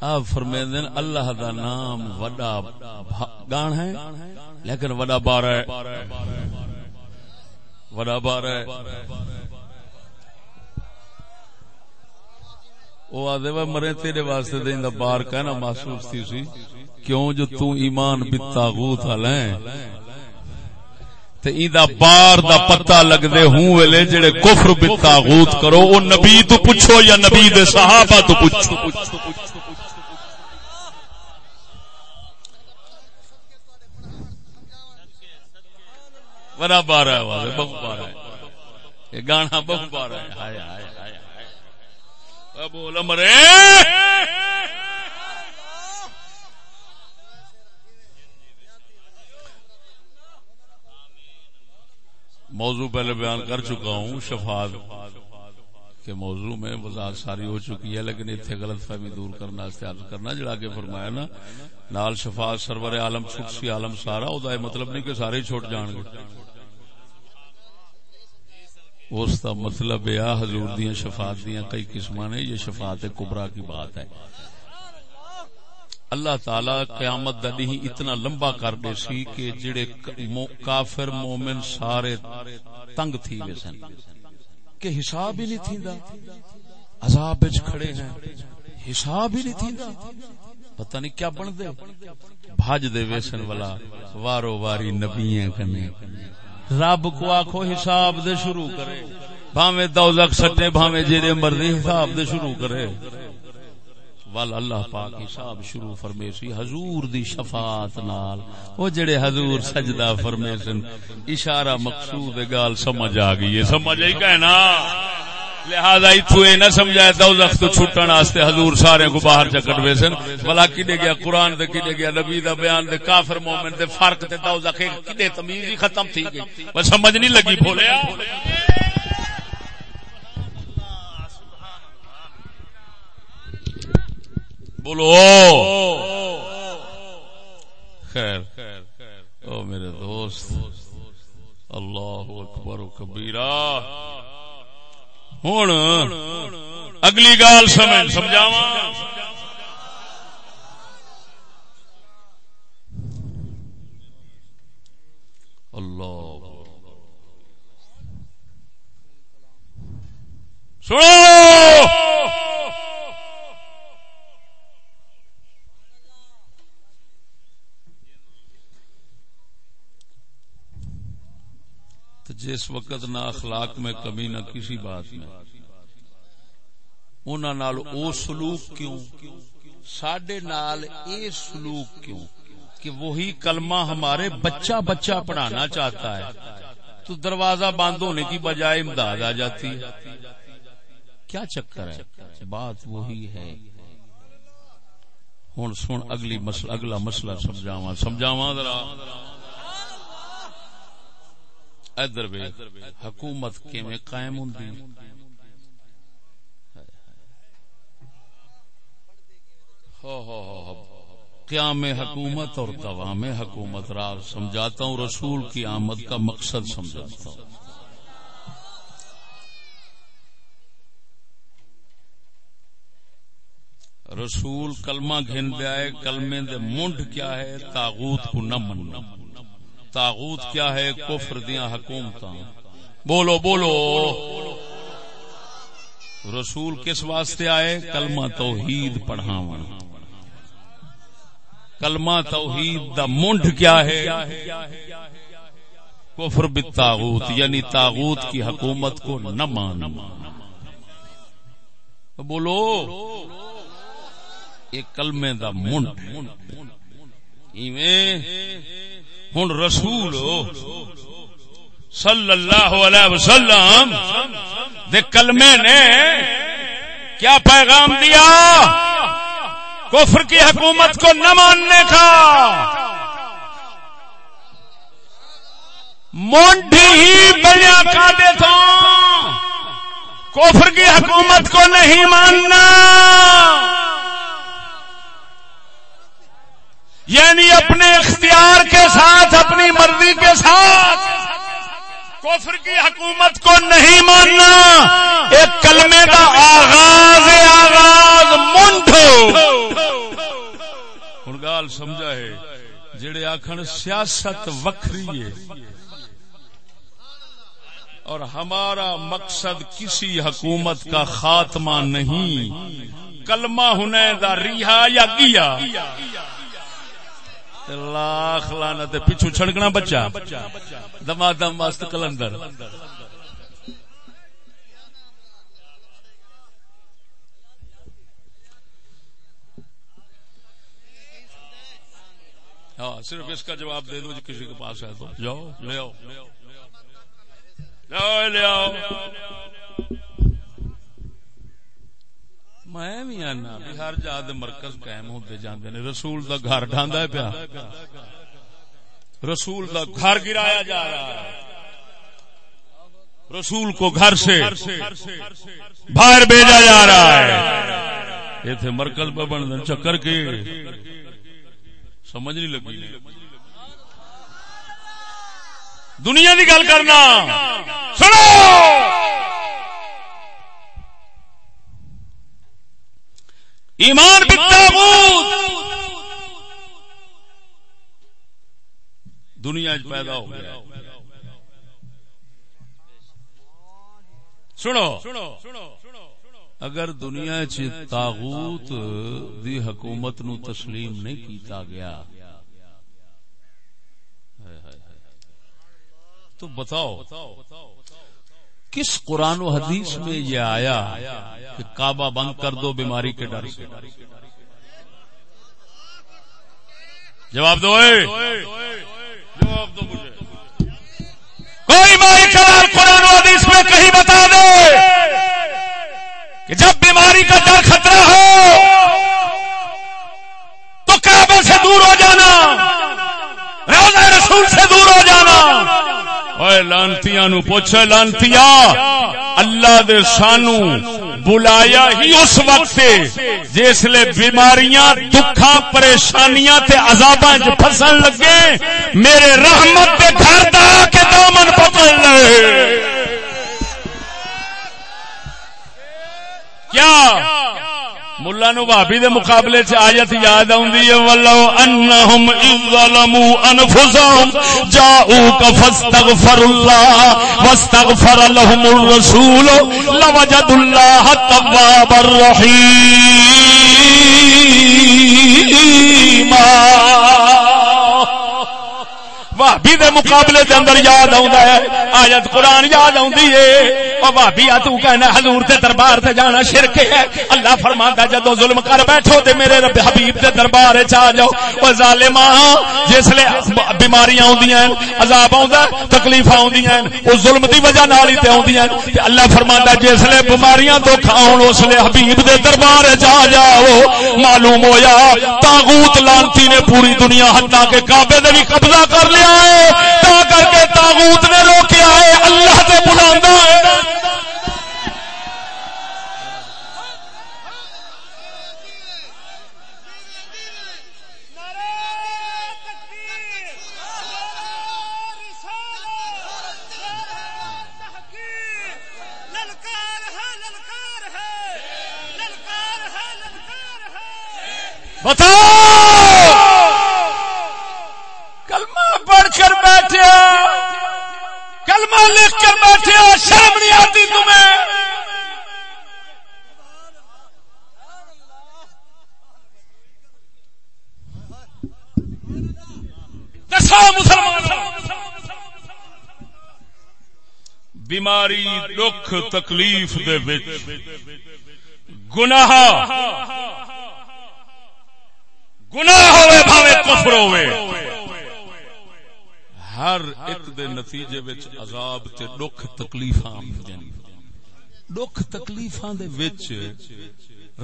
S1: آپ فرمیندن اللہ دا نام وڈا گان ہے، لیکن وڈا بار ہے۔ وڈا بار ہے۔ وہ آدھے وہ مرے تیرے واسطے دیں دا بار کہنا محسوس تھی سی۔ کیوں جو تو ایمان بالتاغوت حلیں تے ایدہ بار دا پتہ لگ دے ہوں ویلے جڑے کفر بالتاغوت کرو وہ نبی تو پوچھو یا نبی دے صحابہ تو پوچھو۔ بڑا بارہ ہے بہت بارہ ہے۔ یہ گانا بہت بارہ ہے۔ ہائے ہائے ہائے بول مرے موضوع پہلے بیان کر چکا ہوں، شفاعت کے موضوع میں۔ وضاحت ساری ہو چکی ہے، لیکن اتنے غلط فہمی دور کرنا استعمال کرنا، جڑا کے فرمایا نا، نال شفاعت سرور عالم چھٹ سی عالم سارا وہ مطلب نہیں کہ سارے چھوٹ جان گے۔ اس کا مطلب یہ حضور دیا شفاعت دیا کئی قسم نے، یہ شفاعت کبرا کی بات ہے۔ اللہ تعالی قیامت دلی اتنا لمبا کر دے سی کہ جڑے کافر مومن سارے تنگ تھی وے سن۔ کہ حساب ہی نہیں تھیندا عذاب وچ کھڑے ہیں۔ حساب ہی نہیں تھیندا پتہ نہیں کیا بن دے۔ بھاج دے ویسن والا، وارو واری نبییں کنے۔ رب کو آخو حساب دے شروع کرے۔ بھاوے دوزخ سٹے بھاوے جیرے مرضی حساب دے شروع کرے۔ وال اللہ پاک حساب شروع فرمے سی حضور دی شفاعت نال۔ او جڑے حضور سجدہ فرمے سن اشارہ مقصود گال سمجھ آ گئی ہے۔ سمجھ آئی کہنا؟ لہذا اتو اے نہ سمجھایا دوزخ تو چھٹن واسطے حضور سارے کو باہر چکٹ وے سن۔ بلا کڈے گیا قرآن دے کڈے گیا نبی دا بیان دے کافر مومن دے فرق تے دوزخ کڈے تمیز ہی ختم تھی گئی۔ بس سمجھ نہیں لگی بولیا بولو۔ خیر۔ او میرے دوست، اللہ اکبر و کبیرہ۔ ہوں اگلی گال سمجھ سمجھاوا اللہ۔ سنو تو جس وقت نہ اخلاق میں کمی، نہ کسی بات میں۔ نال او سلوک کیوں؟ سڈے نال اے سلوک کیوں؟ کہ وہی کلمہ ہمارے بچہ بچہ پڑھانا چاہتا ہے۔ تو دروازہ بند ہونے کی بجائے امداد آ جاتی ہے۔ کیا چکر ہے؟ بات وہی ہے۔ ہوں سن اگلی مسئلہ اگلا مسئلہ سمجھاوا سمجھاوا ذرا۔ ادھر حکومت کیویں قائم ہوں قیام حکومت اور قوام حکومت راز سمجھاتا ہوں، رسول کی آمد کا مقصد سمجھاتا ہوں۔ رسول کلمہ گھن دیا ہے کلمے دے منڈ کیا ہے؟ تاغوت کو نہ مننا۔ تاغوت کیا ہے؟ کفر دیا حکومت بولو بولو۔ رسول کس واسطے آئے؟ کلمہ توحید پڑھاو کلمہ توحید دا منڈ کیا ہے؟ کفر بالتاغوت یعنی تاغوت کی حکومت کو نہ ماننا۔ بولو کلمے دا منڈ۔ ہوں رسول صلی اللہ علیہ وسلم دے کلمے نے کیا پیغام دیا؟ کفر کی حکومت کو نہ ماننے کا۔ مونڈی ہی بڑیا کا دیتا کفر کی حکومت کو نہیں ماننا۔ یعنی اپنے اختیار کے ساتھ، اپنی مرضی کے ساتھ۔ کفر کی حکومت کو نہیں ماننا۔ ایک کلمے کا آغاز آغاز ہوں گال سمجھا ہے، جڑے آخر سیاست وکری ہے۔ اور ہمارا مقصد کسی حکومت کا خاتمہ نہیں۔ کلمہ ہونے دا ریحا یا گیا۔ لاکھ لانا پیچھو چھڑکنا بچہ۔ دما دم مست کلندر۔ ہاں صرف اس کا جواب دے دو جی کسی کے پاس ہے تو۔ جاؤ لے آؤ۔ لے آؤ۔ میں بھی آنا بھی ہر جا مرکز قائم ہوتے جاندے نے۔ رسول دا گھر ڈھاندا ہے پیا۔ رسول دا گھر گرایا جا رہا ہے۔ رسول کو گھر سے باہر بھیجا جا رہا ہے۔ یہ مرکز پہ بن چکر کے۔ سمجھ نہیں لگی۔ دنیا کی گل کرنا۔ سنو! ایمان دنیا پیدا ہو گیا۔ سنو۔ اگر دنیا تاغوت دی حکومت نو تسلیم نہیں کیتا گیا۔ تو بتاؤ۔ کس قرآن و حدیث میں یہ آیا کہ کعبہ بند کر دو بیماری کے ڈر سے؟ جواب دو جواب دو مجھے۔ کوئی مائی چلال قرآن و حدیث میں کہیں بتا دے کہ جب بیماری کا ڈر خطرہ ہو تو کعبے سے دور ہو جانا روزہ رسول سے دور ہو جانا۔ لانتی نو پوچھ لانتی اللہ دے سانو بلایا ہی اس وقت جس لے بیماریاں دکھا پریشانیاں تے عذاباں چ پھسن لگے میرے رحمت دے گھر دا کے دامن پکڑ لے کیا ملا نو بھابی دے مقابلے چ آیت یاد آندی ہے، ولو انہم ان ظلموا انفسهم جاءوك فاستغفر الله واستغفر لهم الرسول لوجد الله توابا رحيما
S2: بھابی دے مقابلے دے اندر یاد آوندا ہے۔ آیت قرآن یاد آوندی ہے۔ او بھابی آ تو کہنا حضور دے دربار تے جانا شرک ہے۔ اللہ فرماندا جدوں ظلم کر بیٹھو تے میرے رب حبیب دے دربار وچ آ جاؤ۔ او ظالما جس لے بیماریاں اوندیاں ہیں، عذاب آوندا تکلیف اوندیاں ہیں، او ظلم دی وجہ نال ہی تے اوندیاں ہیں۔ تے اللہ فرماندا جس لے بیماریاں تو کھاون اس لے حبیب دے دربار وچ آ جاؤ۔ معلوم ہویا، تاغوت لانتی نے پوری دنیا حتا کہ کعبے دے بھی قبضہ کر لیا۔ ہے تا کر کے تاغوت نے روکیا ہے اللہ تے بلاندا ہے۔ بتاؤ کلمہ پڑھ کر بیٹھے کلمہ لکھ کر بیٹھے شرم نہیں آتی تمہیں۔ دسو مسلمان بیماری، دکھ، تکلیف دے وچ۔ گناہ گناہ ہوئے بھاوے، کفر ہوئے۔ ہر ایک دے نتیجے وچ عذاب تے دکھ تکلیفاں آندیاں دکھ تکلیفاں دے وچ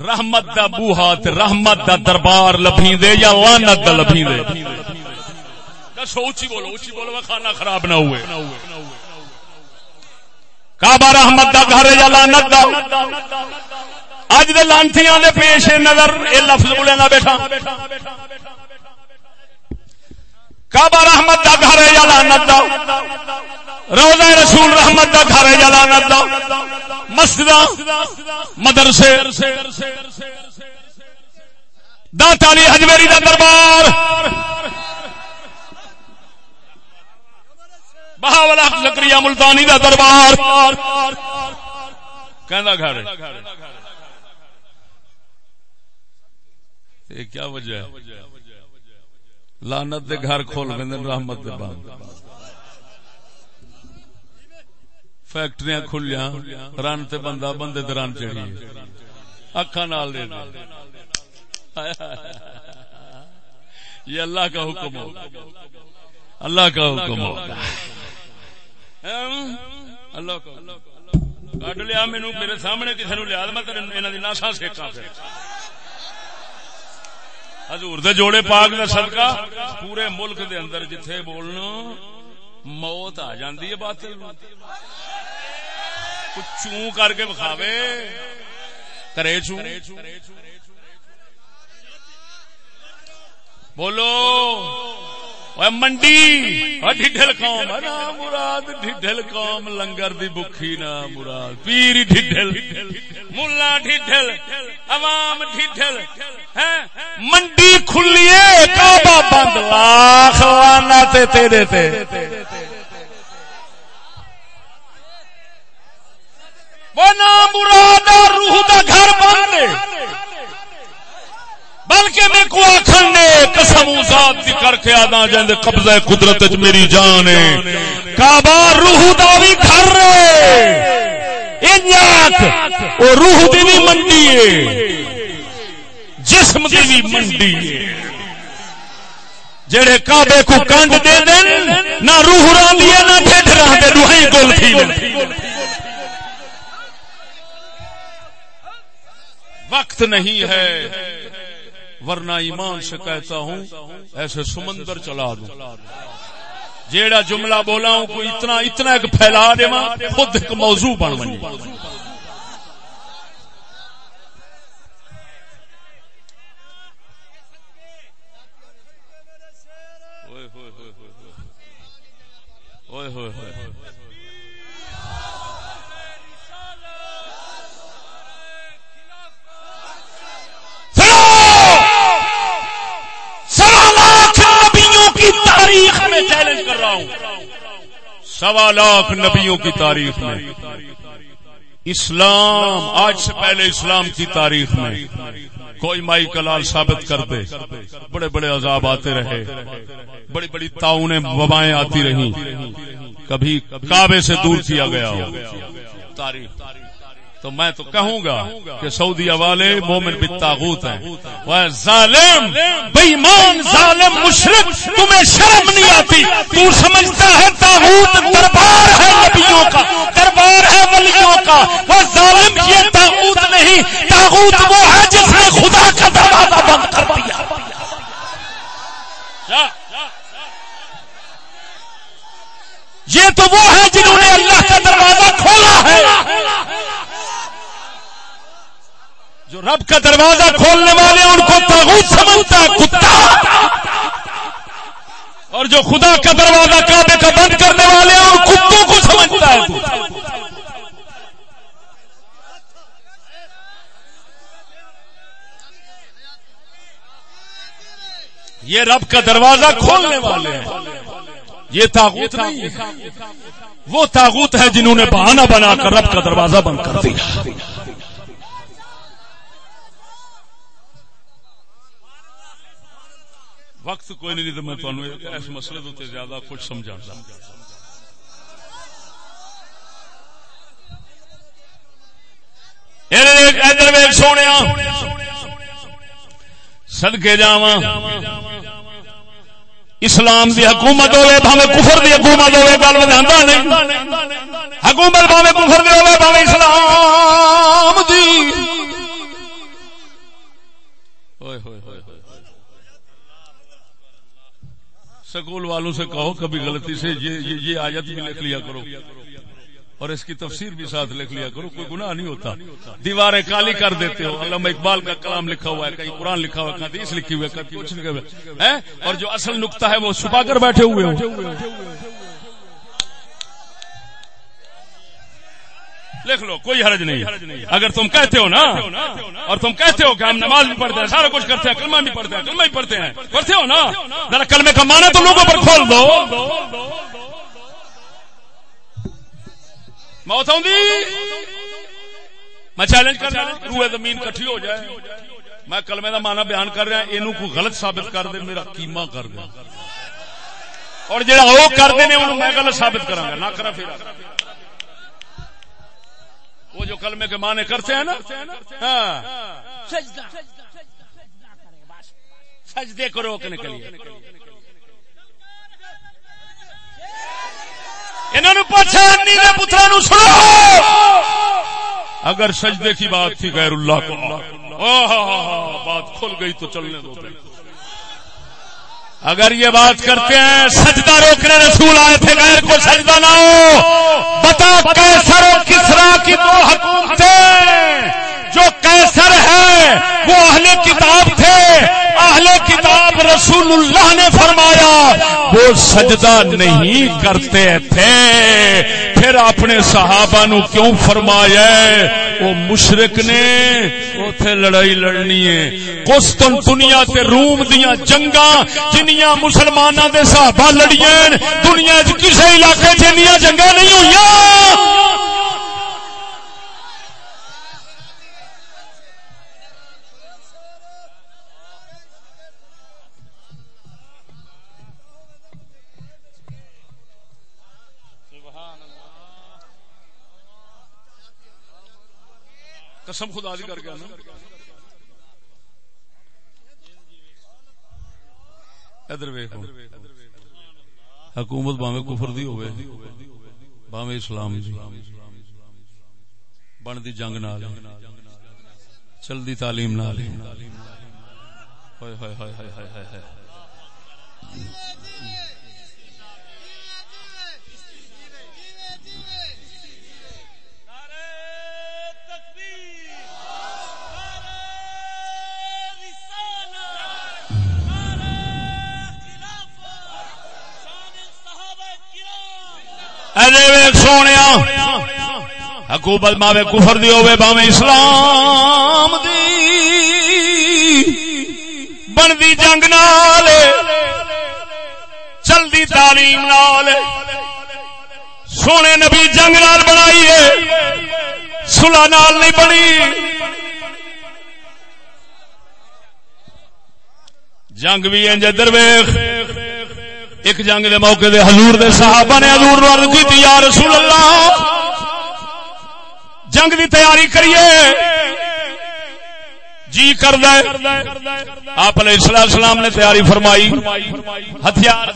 S2: رحمت دا بوہا تے رحمت دا دربار لبھیندے یا لعنت دا لبھیندے؟ دسو، اونچی بولو اونچی بولو کھانا خراب نہ ہوئے۔ کعبہ رحمت دا گھر یا لعنت دا؟ اج دے لانتیاں دے پیش نظر، اے لفظ بولے نہ بیٹھا۔ کعبہ رحمت دا گھر ہے یا لعنت دا؟ روضہ رسول رحمت دا گھر ہے یا لعنت دا؟ مسجد مدرسے؟ داتا علی حجویری دا دربار؟ بہاول حق زکریا ملتانی دا دربار؟ کہندا گھر ہے۔ کیا وجہ ہے؟ لانت دے گھر کھول گئے رحمت دے بند۔ فیکٹریاں کھلیاں، رن تے بندہ، بندے تے رن چڑھی اکھا نال دے یہ اللہ کا حکم ہو۔ اللہ کا حکم ہو۔ اللہ کا۔ کڈ لیا مینو میرے سامنے کسی نو لیا، میں انہوں کی ناسا سیکا پھر۔ حضور دے جوڑے پاک دا صدقہ پورے ملک دے اندر جتھے بولنا، موت آ جاندی ہے بات چوں کر کے بخاوے کرے چوں۔ بولو۔ منڈی ڈھل قوم مراد ڈھل قوم لنگر دی بکھی نا مراد پیر ڈھل ملا ڈھل عوام ڈھل منڈی کھلیے کعبہ بند لاکھ وانا تے تیرے تے وہ نام مراد روح دا گھر بند بلکہ میں کو آخر نے، قسم ذات دی کر کے آدھا جائیں قبضہ قدرت میری جان ہے۔ کعبہ روح دا بھی گھر او روح دی بھی منڈی ہے۔ جسم دی بھی منڈی ہے۔ جڑے کعبے کو کنڈ دے دین، نہ روح راندی ہے، نہ ڈھڈ رہا دے روحیں گول تھی وقت نہیں ہے۔ ورنہ ایمان سے کہتا ہوں ایسے سمندر چلا دوں جیڑا جملہ بولا ہوں کوئی اتنا اتنا ایک پھیلا دے خود ایک موضوع بن بنی ہوئے ہوئے ہوئے تاریخ میں چیلنج کر رہا ہوں۔ سوا لاکھ نبیوں کی تاریخ میں۔ اسلام، آج سے پہلے اسلام کی تاریخ میں۔
S1: کوئی مائی کلال ثابت کر دے۔ بڑے بڑے عذاب آتے رہے۔ بڑی بڑی تعاون وبائیں آتی رہی کبھی کعبے سے دور کیا گیا ہو۔ تاریخ۔ تو میں تو کہوں گا کہ سعودی والے مومن بھی تاغوت ہیں۔ وہ ظالم بےمان ظالم مشرق تمہیں شرم نہیں آتی۔ تو سمجھتا ہے تاغوت دربار ہے نبیوں کا، دربار ہے ولیوں کا۔ وہ ظالم یہ تاغوت نہیں تاغوت وہ ہے جس نے خدا کا دروازہ بند کر دیا۔ یہ تو وہ ہے جنہوں نے اللہ کا دروازہ کھولا ہے۔ جو رب کا دروازہ کھولنے والے ان کو تاغوت سمجھتا ہے، کتا۔ اور جو خدا کا دروازہ کعبے کا بند کرنے والے ہیں، ان کتوں کو سمجھتا ہے۔ یہ رب کا دروازہ کھولنے والے ہیں۔ یہ تاغوت نہیں ہے۔ وہ تاغوت ہے جنہوں نے بہانہ بنا کر رب کا دروازہ بند کر دیا۔ وقت کوئی نہیں تو میں تمہیں اس مسئلے تو زیادہ کچھ سمجھا سونے سدکے جا اسلام دی حکومت ہوئے بھاوے کفر دی حکومت ہوئے گل بتا نہیں۔ حکومت بھاوے کفر دی ہوئے بھاوے اسلام دی۔ ہوئے ہوئے۔ سکول والوں سے کہو کبھی غلطی سے، یہ آیت بھی لکھ لیا کرو۔ اور اس کی تفسیر بھی ساتھ لکھ لیا کرو، کوئی گناہ نہیں ہوتا۔ دیواریں کالی کر دیتے ہو، علامہ اقبال کا کلام لکھا ہوا ہے، کہیں قرآن لکھا ہوا ہے، کہیں حدیث لکھی ہوئی ہے، کہیں کچھ لکھا ہوا ہے۔ اور جو اصل نقطہ ہے وہ چھپا کر بیٹھے ہوئے ہو۔ لکھ لو، کوئی حرج نہیں۔ اگر تم کہتے ہو نا، اور تم کہتے ہو کہ ہم نماز بھی پڑھتے ہیں، سارا کچھ کرتے ہیں، کلمہ بھی پڑھتے ہیں، کلمہ بھی پڑھتے ہیں۔ پڑھتے ہو نا؟ ذرا کلمے کا مانا تو لوگوں پر کھول دو۔ موت آؤں میں چیلنج کر رہا روئے زمین کٹھی ہو جائے۔ میں کلمے کا مانا بیان کر رہا یہ کو غلط ثابت کر دے، میرا کیما کر دے۔ اور جہاں وہ کرتے ہیں انہوں میں غلط ثابت کرا نہ کرا پھر۔ وہ جو کلمے کے معنی کرتے ہیں نا؟ ہاں۔ سجدے کو روکنے کے لیے۔ پترا نو سنو۔ اگر سجدے کی بات تھی غیر اللہ کو۔ بات کھل گئی تو چلنے دو اگر یہ بات کرتے ہیں، سجدہ روکنے رسول آئے تھے، غیر کو سجدہ نہ ہو۔ بتا کیسر و کسرا کی دو حکومتیں جو کیسر ہے وہ اہل کتاب تھے اہل کتاب رسول اللہ نے فرمایا، وہ سجدہ نہیں کرتے تھے۔ پھر اپنے صحابہ نو کیوں فرمایا؟ وہ مشرق نے اتے لڑائی لڑنی ہے۔ کستن دنیا تے روم دیا جنگا جنیا مسلمانوں دے صحابہ لڑیاں دنیا کسی علاقے جنیا جنگا نہیں ہوئی قسم خدا دی کر گیا نا ادھر ویکھو۔ حکومت باوے کفر دی ہوئے باوے اسلام دی۔ بن دی جنگ نال۔ چل دی تعلیم نال۔ ہائے ہائے ہائے ہائے ہائے۔ سونے حکومت ماوے کفر دی ہوے باوے اسلام دی۔ بنتی جنگ نال، چلتی تعلیم نال۔ سونے نبی جنگ نال بنائی ہے سلا نال نہیں بنی۔
S2: جنگ بھی انج درویخ ایک جنگ دے موقع دے حضور دے صحابہ نے حضور نو عرض کی یا رسول اللہ، جنگ دی تیاری کریے۔ جی کر دے آپ علیہ السلام نے تیاری فرمائی۔ ہتھیار۔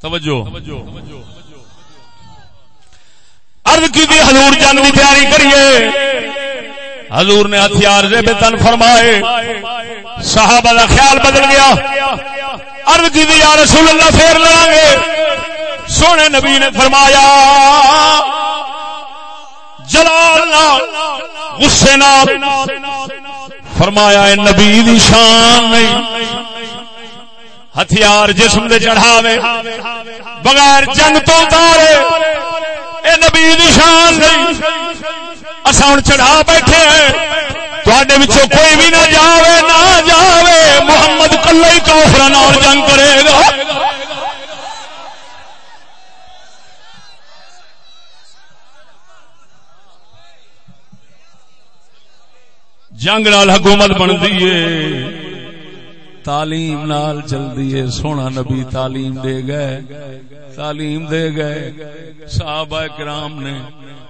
S2: توجہ۔ عرض کی دی حضور جنگ کی تیاری کریے۔ حضور نے ہتھیار سے بے تن فرمائے۔ صحابہ کا خیال بدل گیا۔ عرض کی دی یا رسول اللہ پھر لڑا گے۔ سونے نبی نے فرمایا، جلال غصے فرمایا، اے نبی دی شان نہیں ہتھیار جسم دے چڑھاوے، بغیر جنگ تو تارے اے نبی نشان اصا ہوں چڑھا بیٹھے ہیں۔ تھوڑے بچوں کوئی بھی نہ جاوے نہ جاوے۔ محمد کلے ہی کافر اور جنگ کرے گا۔ جنگ نال حکومت بنتی ہے۔ تعلیم نال چلتی ہے، سونا نبی تعلیم دے گئے، تعلیم دے گئے۔ صحابہ کرام نے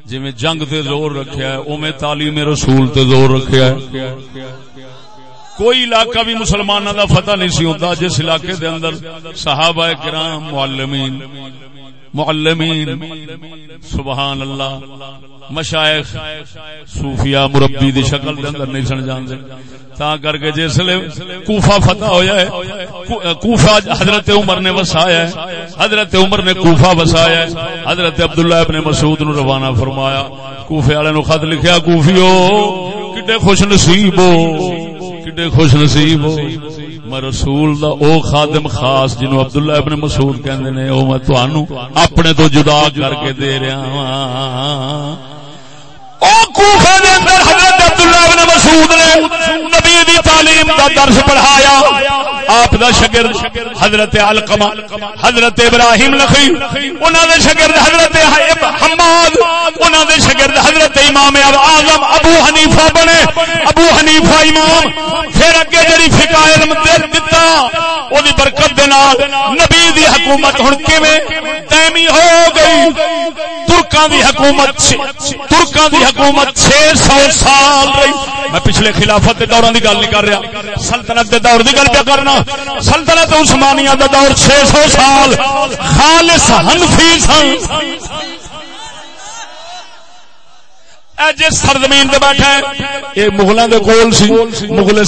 S2: جی جنگ تے زور رکھیا ہے او میں تعلیم رسول تے زور رکھیا ہے۔ کوئی علاقہ بھی مسلمانوں دا فتح نہیں سی ہوتا جس علاقے دے اندر صحابہ کرام، معلمین معلمین، سبحان اللہ، مشائخ، صوفیاء، مربی دی شکل دے اندر نہیں سن جان دے تا کر کے جس لے کوفہ فتح ہویا ہے کوفہ حضرت عمر نے وسایا ہے۔ حضرت عمر نے کوفہ وسایا ہے۔ حضرت عبداللہ ابن مسعود نو روانہ فرمایا۔ کوفے والے نو خط لکھیا، کوفیو، کڈے خوش نصیب ہو، کڈے خوش نصیب ہو۔ میں رسول دا، او خادم خاص جنو عبداللہ ابن مسعود کہندے نے، او میں تانوں اپنے تو جدا کر کے دے رہا ہاں۔ او کوفہ دے اندر حضرت عبداللہ ابن مسعود نے نبی دی تعلیم دا درس پڑھایا۔ آپ دا شاگرد حضرت علقمہ، حضرت ابراہیم لخی انہاں دے شاگرد حضرت حماد، انہاں دے شاگرد حضرت امام اعظم ابو حنیفہ بنے۔ ابو حنیفہ امام پھر اگے جڑی فقہ علم دے دتا، او دی برکت دے نال نبی دی حکومت ہن کیویں؟ دائمی ہو گئی۔ ترکاں دی حکومت ترکاں دی حکومت چھ سو سال رہی۔ میں پچھلے خلافت کے دوران کی گل نہیں کر رہا۔ سلطنت کے دور کی گل پہ کرنا؟ سلطنت عثمانیہ کا دور چھ سو سال خالص ہنفی سن۔ جس سرزمین پہ بیٹھا ہے یہ مغلوں کے کول سی۔ مغل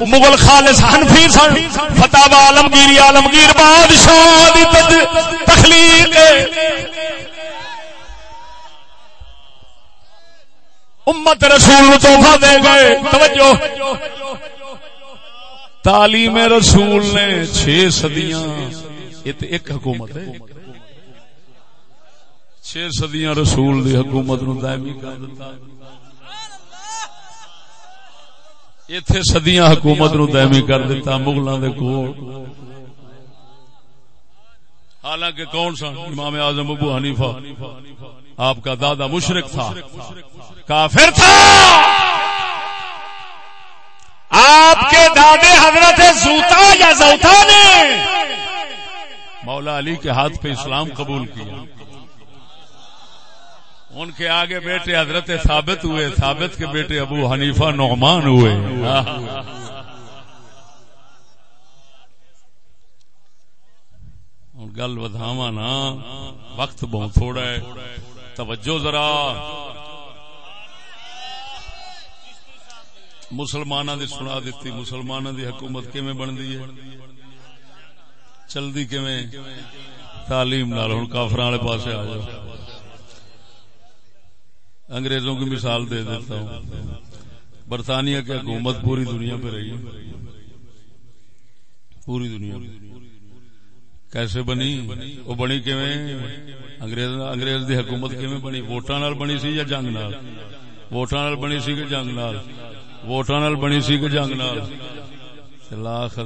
S2: مغل خالص ہنفی سن۔ فتح عالمگیری، عالمگیر بادشاہ تخلیق۔ امت رسول توحفہ دے گئے۔ توجہ۔ تعلیم رسول نے چھ صدیاں، یہ تو ایک حکومت ہے۔ چھ صدیاں رسول دی حکومت نو دائمی کر دیتا ایتھے صدیاں حکومت نو دائمی کر دیتا مغلاں دے کول۔ حالانکہ کون سا امام اعظم ابو حنیفہ۔ آپ کا دادا مشرق تھا، کافر تھا۔ آپ کے دادے حضرت زوتا یا زوتا نے مولا علی کے ہاتھ پہ اسلام قبول کیا۔ ان کے آگے بیٹے حضرت ثابت ہوئے، ثابت کے بیٹے ابو حنیفہ نعمان ہوئے۔ گل بدھاوا نا، وقت بہت تھوڑا ہے۔ توجہ ذرا۔ مسلمانوں دی سنا دیتی مسلمانوں دی حکومت کیویں بنتی ہے؟ چلتی کیویں؟ تعلیم نال ہوں کافر والے پاس آ جاؤ۔ انگریزوں کی مثال دے دیتا ہوں۔ برطانیہ کی حکومت پوری دنیا پہ رہی پوری دنیا پہ۔ کیسے بنی؟ وہ بنی انگریز دی حکومت بنی؟ ووٹاں نال بنی سی یا جنگ نال؟ ووٹاں نال بنی سی کہ جنگ نال؟ ووٹاں نال بنی سی کہ جنگ نال؟ لاکھ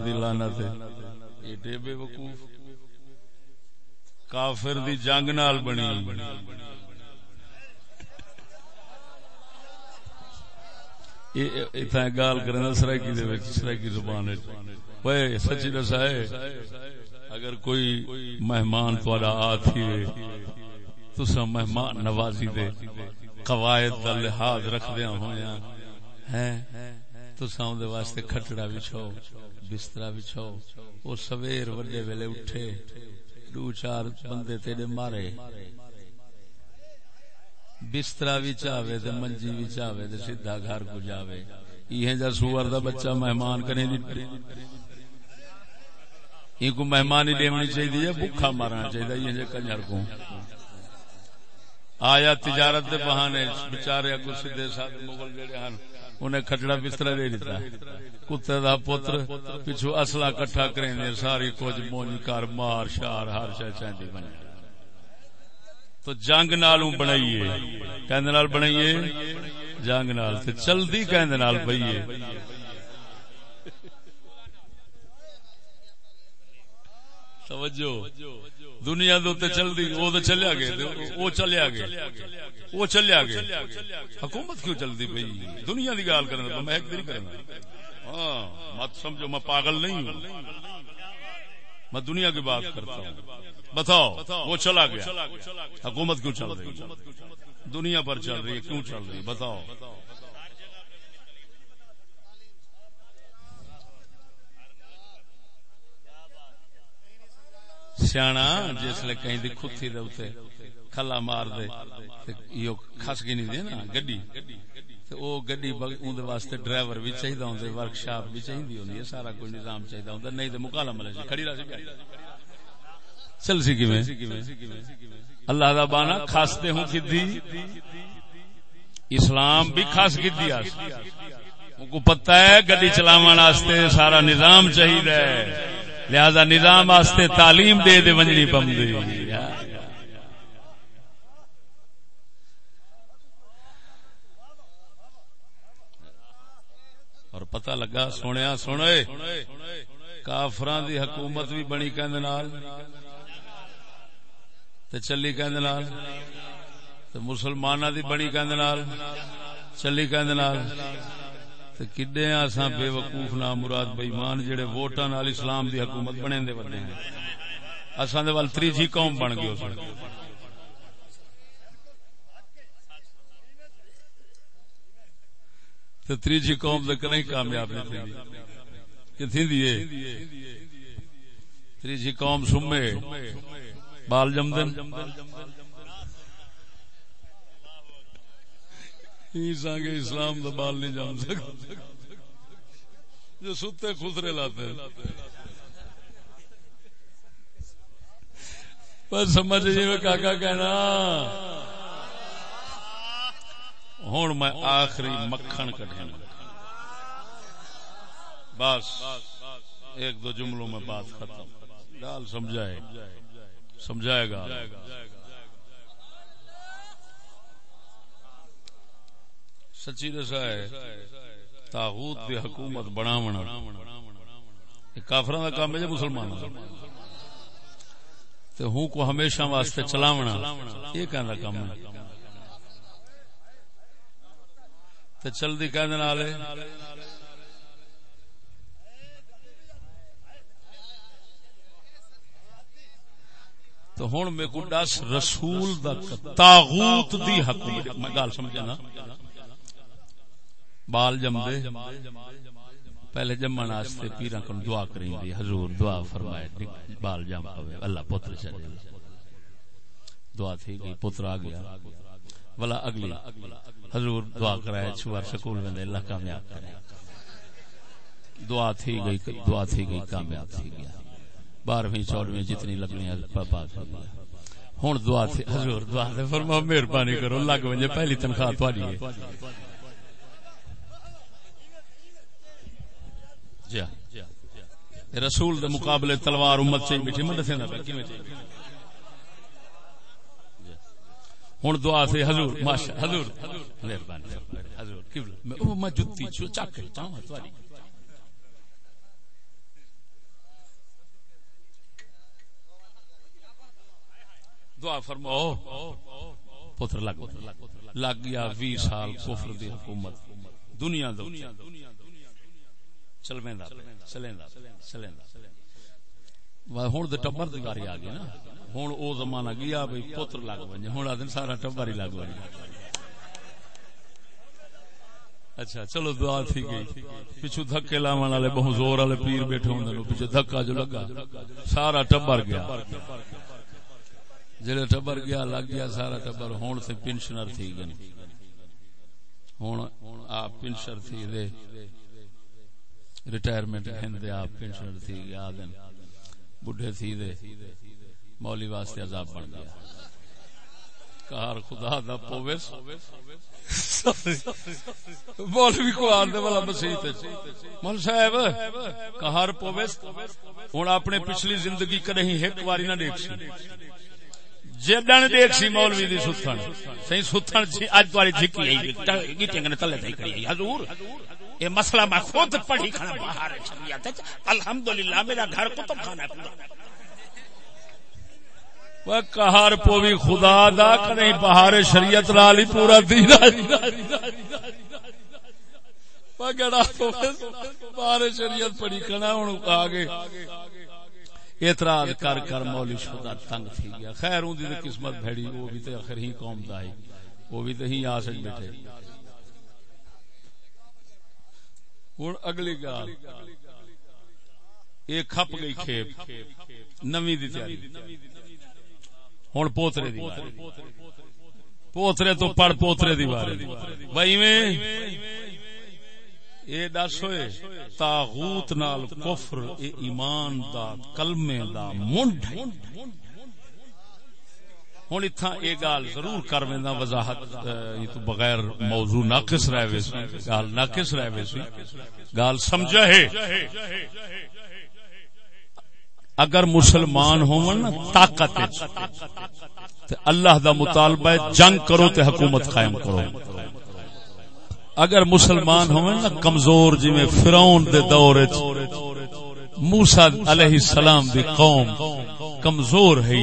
S2: دی بے وقوف۔ کافر دی جنگ نال بنی۔
S1: اتنا گال کرنا سرکی سرکی زبان سچی دسا اگر کوئی مہمان تھوڑا آتی ہے تو مہمان نوازی دے قواعد کا لحاظ رکھدیا ہویا ہے تو ساؤں دے واسطے کھٹڑا بچھو بسترا بچھو وہ سویر وڈے ویلے اٹھے، دو چار بندے تیرے مارے۔ بسترا بھی چاہے تو منجی بھی چاہے تو سیدھا گھر کو جاوے۔ یہ جا سور دا بچہ مہمان کرے یہ کو مہمان ہی دیونی چاہیے بھوکا مارنا چاہیے، یہ کنجر کو۔ آیا تجارت دے بہانے بچارے کو سیدھے ساتھ مغل جڑے ہیں انہیں کھٹڑا بستر دے دیتا۔ کتے دا پتر پچھو اصلہ کٹھا کریں دے ساری کچھ مونی کار مار، شار، ہر شہ چاہتی بنے تو جنگ نالوں بنائیے۔ کہندے نال بنائیے، جنگ نال تے چلدی کہندے نال پئیے توجہ۔ دنیا دے تے چلدی او تے چلیا گئے او چلیا گئے۔ او چلیا گئے۔ حکومت کیوں چلدی پئی؟ دنیا دی گال کرنا میں ایک دن کرنا۔ ہاں مت سمجھو، میں پاگل نہیں ہوں۔ میں دنیا کی بات کرتا ہوں۔ بتاؤ، وہ چلا گیا۔ حکومت کیوں چل رہی دنیا پر چل رہی ہے، کیوں چل رہی بتاؤ۔ سیاح جسل کہیں دی کھتی دے اتنے کھلا مار دے خس گی نہیں دے نا، گڈی۔ وہ گڈی واسطے ڈرائیور بھی چاہیے ورک شاپ بھی چاہیے ہونی سارا کوئی نظام چاہیے نہیں تو مکالا ملے کھڑی رہی چل سی کی اللہ دا بانا خاصتے ہوں کدی اسلام بھی خاص کدی کو پتہ ہے، گڈی چلاو سارا نظام چاہیے لہذا نظام واسطے تعلیم دے دے ونجنی پم دے اور پتہ لگا سنیا سنے کافران دی حکومت بھی بنی کہندے نال، تے چلی کہندے نال، تے مسلماناں دی بڑی کہندے نال، چلی کہندے نال۔ تے کڈے اساں بے وقوف نا مراد بے ایمان جڑے ووٹاں نال اسلام دی حکومت بنے دے ودے ہیں۔ اساں دے ول تریجی قوم بن گئے اس تے تریجی قوم دے کنے کامیاب نہیں تھی کہ تھی دی تریجی قوم سمے، بال جمدن۔ سانگے اسلام دا بال نہیں جم سکتا۔ جو ستے خسرے لاتے بس سمجھ جی کاکا کہنا۔ ہوں میں آخری مکھن کٹے بس، ایک دو جملوں میں بات ختم۔ گال سمجھائے۔ سمجھائے گا۔ سچی دسا ہے، تاغوت دی حکومت بنا کافر کا کام ہے مسلمان تے ہوں کو ہمیشہ واسطے چلاونا۔ یہ کہنا کام ہے۔ چلتی کہ تو ہوں میں کو دس رسول دا تاغوت دی حکومت۔ میں گل سمجھا نا۔ بال جم دے پہلے جمن واسطے پیرا کن دعا کریں دی۔ حضور دعا فرمائے بال جم پوے، اللہ پتر چلے۔ دعا تھی گئی، پتر آ گیا۔ ولا اگلی، حضور دعا کرائے، چھوار سکول میں اللہ کامیاب کرے۔ دعا تھی گئی، دعا تھی گئی، کامیاب تھی گیا۔ بارہویں چودہویں جتنی لگنی ہوں دعا حضور دعا فرما مہربانی کرو، لگ وجے پہلی تنخواہ تھوڑی ہے۔ جی ہاں۔ رسول دے مقابلے تلوار امت سے میٹھی من دسے ہوں دعا سے حضور ماشا حضور، مہربانی حضور میں جتی چک تھوڑی دعا فرماؤ، پتر لگ لگ گیا بھی سال کفر دی حکومت، دنیا دو چل پیندا چلیندا چلیندا ہوں تو ٹبر کی باری آ گئی نا ہوں او زمانہ گیا بھائی پتر لگ بنے ہوں آدھے سارا ٹبر ہی لگ بنے اچھا چلو دعا تھی گئی پچھو دھکے لاون والے بہت زور والے پیر بیٹھے ہوں پیچھے دھکا جو لگا سارا ٹبر گیا جڑے ٹبر گیا لگ گیا سارا ٹبر ہوں سے پنشنر تھی گئے ہوں آپ پنشنر تھی دے ریٹائرمنٹ دے آپ پنشنر تھی گیا دن بڈھے تھی دے۔ مولی واسطے عذاب بن گیا۔ کار خدا دا پویس مولوی کو آندے والا مسیح مول صاحب کہار پویس ہوں اپنے پچھلی زندگی کدی ایک واری نہ دیکھ سی۔ جدن دیکھ سی مولوی دی ستھن۔ سی ستھن اج تاری جھکی آئی گیٹنگ نے تلے تے کھڑی حضور! یہ مسئلہ میں خود پڑھی کھڑا باہر شریعت الحمدللہ، میرا گھر کتب خانہ ہے پورا۔ کہار پوی خدا دا کریں بہار شریعت لالی پورا دین بہار شریعت پڑی کنا ہوں آگے اعتراض کر کر مولی شدہ تنگ تھی گیا۔ خیر ہوں دی قسمت بھیڑی وہ بھی تے آخر ہی قوم دا ہی وہ بھی تے ہی آ سک بیٹھے ہوں اگلی گال۔ ایک کھپ گئی کھیپ۔ نوی دی تیاری۔ ہوں پوترے دی پوترے تو پڑ پوترے دی بارے۔ بھائی میں یہ دس ہوئے، تاغوت نال کفر، اے ایمان دا کلمے دا منڈ ہوں اتنا یہ گال ضرور کر وینا وضاحت تو بغیر موضوع ناقص رہ وے گال ناقص رہ وے گال سمجھا ہے۔ اگر مسلمان ہون طاقت اللہ دا مطالبہ جنگ کرو تے حکومت قائم کرو۔ اگر مسلمان ہون کمزور جی میں فرعون دے دور موسا علیہ السلام دی قوم کمزور ہے.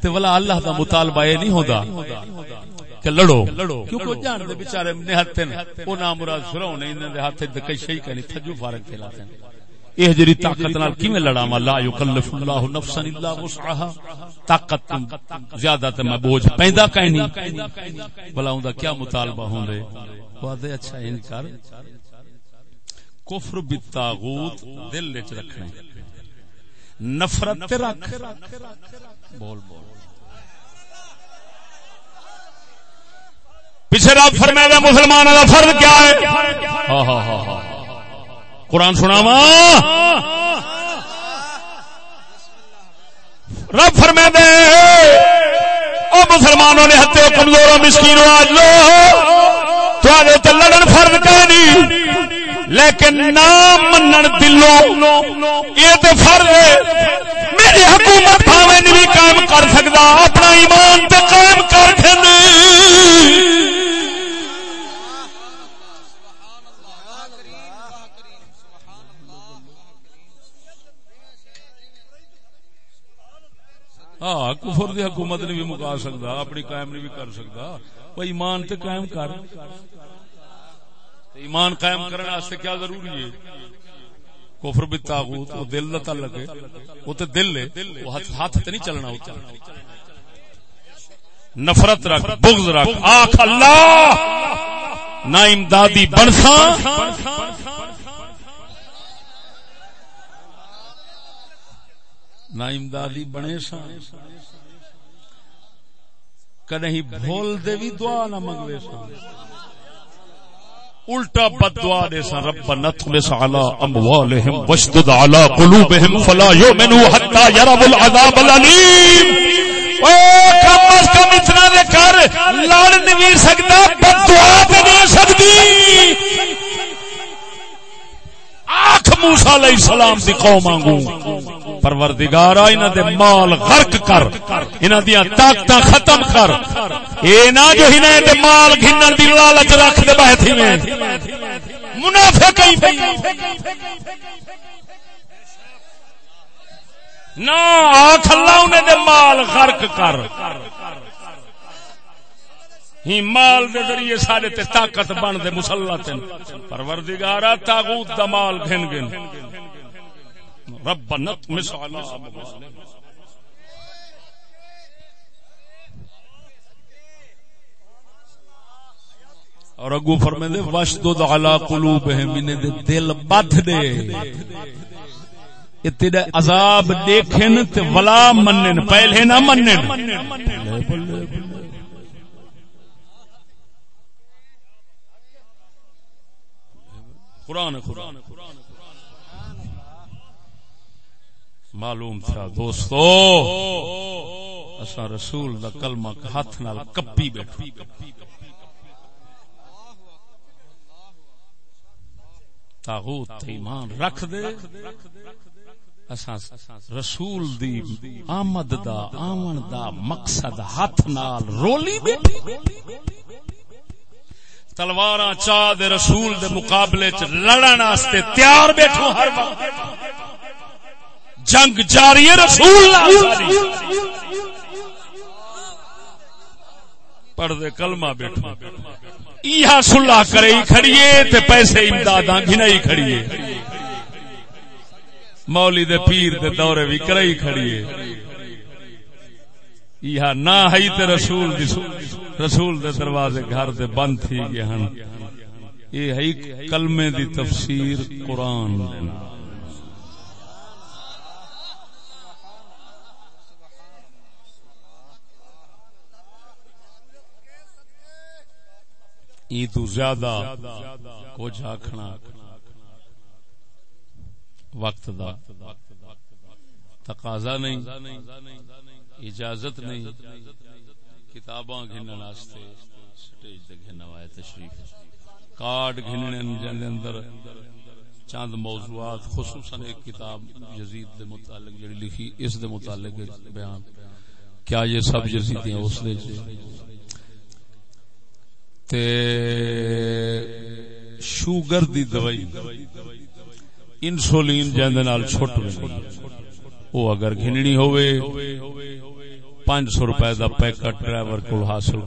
S1: تے ولا اللہ دا مطالبہ یہ نہیں ہوندا کہ لڑو. کیونکہ جان دے بیچارے نہتن او نام مراد فرعون انہاں دے ہاتھ تے کئی کنی تھجو فارغ کھلاتے ہیں۔ یہ جری طاقت نال کیویں لڑا لا یکلف اللہ نفسا الا وسعها طاقت زیادہ تے میں بوجھ پیندا کہیں نہیں۔ بلا اوندا کیا مطالبہ ہوندے وعدے اچھا ان کر کفر بالطاغوت دل وچ رکھنا۔ نفرت رکھ بول بول۔ پیچھے رب فرمایا مسلمانوں کا فرض کیا ہے؟ قرآن سنا رب فرما دے او مسلمانوں نے ہتھے کمزور مسکین آج لو تو لڑن فرد کرنی لیکن نام منن دلو یہ تو فرض ہے۔ میری حکومت بھاوے نہیں قائم کر سکتا، اپنا ایمان تے قائم کر دیں ہاں کفر دی حکومت نے بھی مکا سکتا، اپنی قائم نہیں بھی کر سکتا۔ وہ ایمان تے قائم کر۔ ایمان قائم کرنے واسطے کیا ضروری ہے؟ کفر بھی تاغوت وہ دل دا تعلق ہے وہ تے دل ہے، وہ ہاتھ تے نہیں چلنا ہوتا۔ نفرت رکھ، بغض رکھ آخ اللہ! نہ امدادی بنسا نہ امدادی بنے سا کدی بھول دے بھی دعا نہ منگوے سا الٹا بد دعا دے سا رب نتمس علی اموالہم وشدد علی قلوبہم فلا یؤمنوا حتی یروا العذاب الالم او کم از کم اتنا دے کر لڑ نہیں سکتا بد دعا تے نہیں سکتی آخ موسا علیہ السلام دی قوم آنگو پروردگار انہ دے مال غرق کر انہ دیا طاقت ختم کر۔ اے نا جو انہ دے مال گھنن دی لالچ رکھ دے بیٹھی میں۔ منافق ہی پئی نا آخ اللہ انہ دے مال غرق کر۔
S2: ہی مال دے ذریعے سارے تے طاقت بن دے مسلط پروردگارا تاغوت دا مال گھن گن رب نطمس علی
S1: اور اگو فرمے دے وشدد علی قلوبہم، انہیں دے دل بدھ دے۔ یہ تیرے عذاب دیکھن تے ولا منن، پہلے نہ منن۔ قرآن قرآن معلوم تھا، دوستو اسا رسول دا کلمہ ہاتھ نال کپی بیٹھو۔ تاغوت ایمان رکھ دے۔ اسا رسول دی آمد دا، آمن دا مقصد ہاتھ نال رولی بیٹھی
S2: تلوار چاہ دے رسول دے مقابلے چ لڑن واسطے تیار بیٹھو ہر وقت۔ جنگ جاری ہے رسول
S1: پڑھ دے کلمہ بیٹھو۔
S2: یہ سلا کرے کھڑیے تے پیسے امداد گھنائی کھڑیے۔
S1: مولی دے پیر دے دورے بھی کرئی کھڑیے۔ یہ نہ ہی تے رسول دی رسول دے دروازے گھر دے بند تھی گئے ہن۔ یہ ہے کلمے دی تفسیر قرآن۔ ای تو زیادہ کچھ آکھنا۔ وقت دا۔ تقاضا نہیں، اجازت نہیں۔ کتاباں گھنن واسطے سٹیج تے گھننا وائے تشریف۔ کارڈ گھننے جن اندر چاند موضوعات، خصوصا ایک کتاب یزید دے متعلق جڑی لکھی، اس دے متعلق بیان۔ کیا یہ سب یزیدی ہیں اس دے جی؟ تے شوگر دی دوائی، انسولین جن دے نال چھٹ ویندی۔ وہ اگر گھننی ہوئے پانچ سو روپے کا پیکٹ ڈرائیور کو حاصل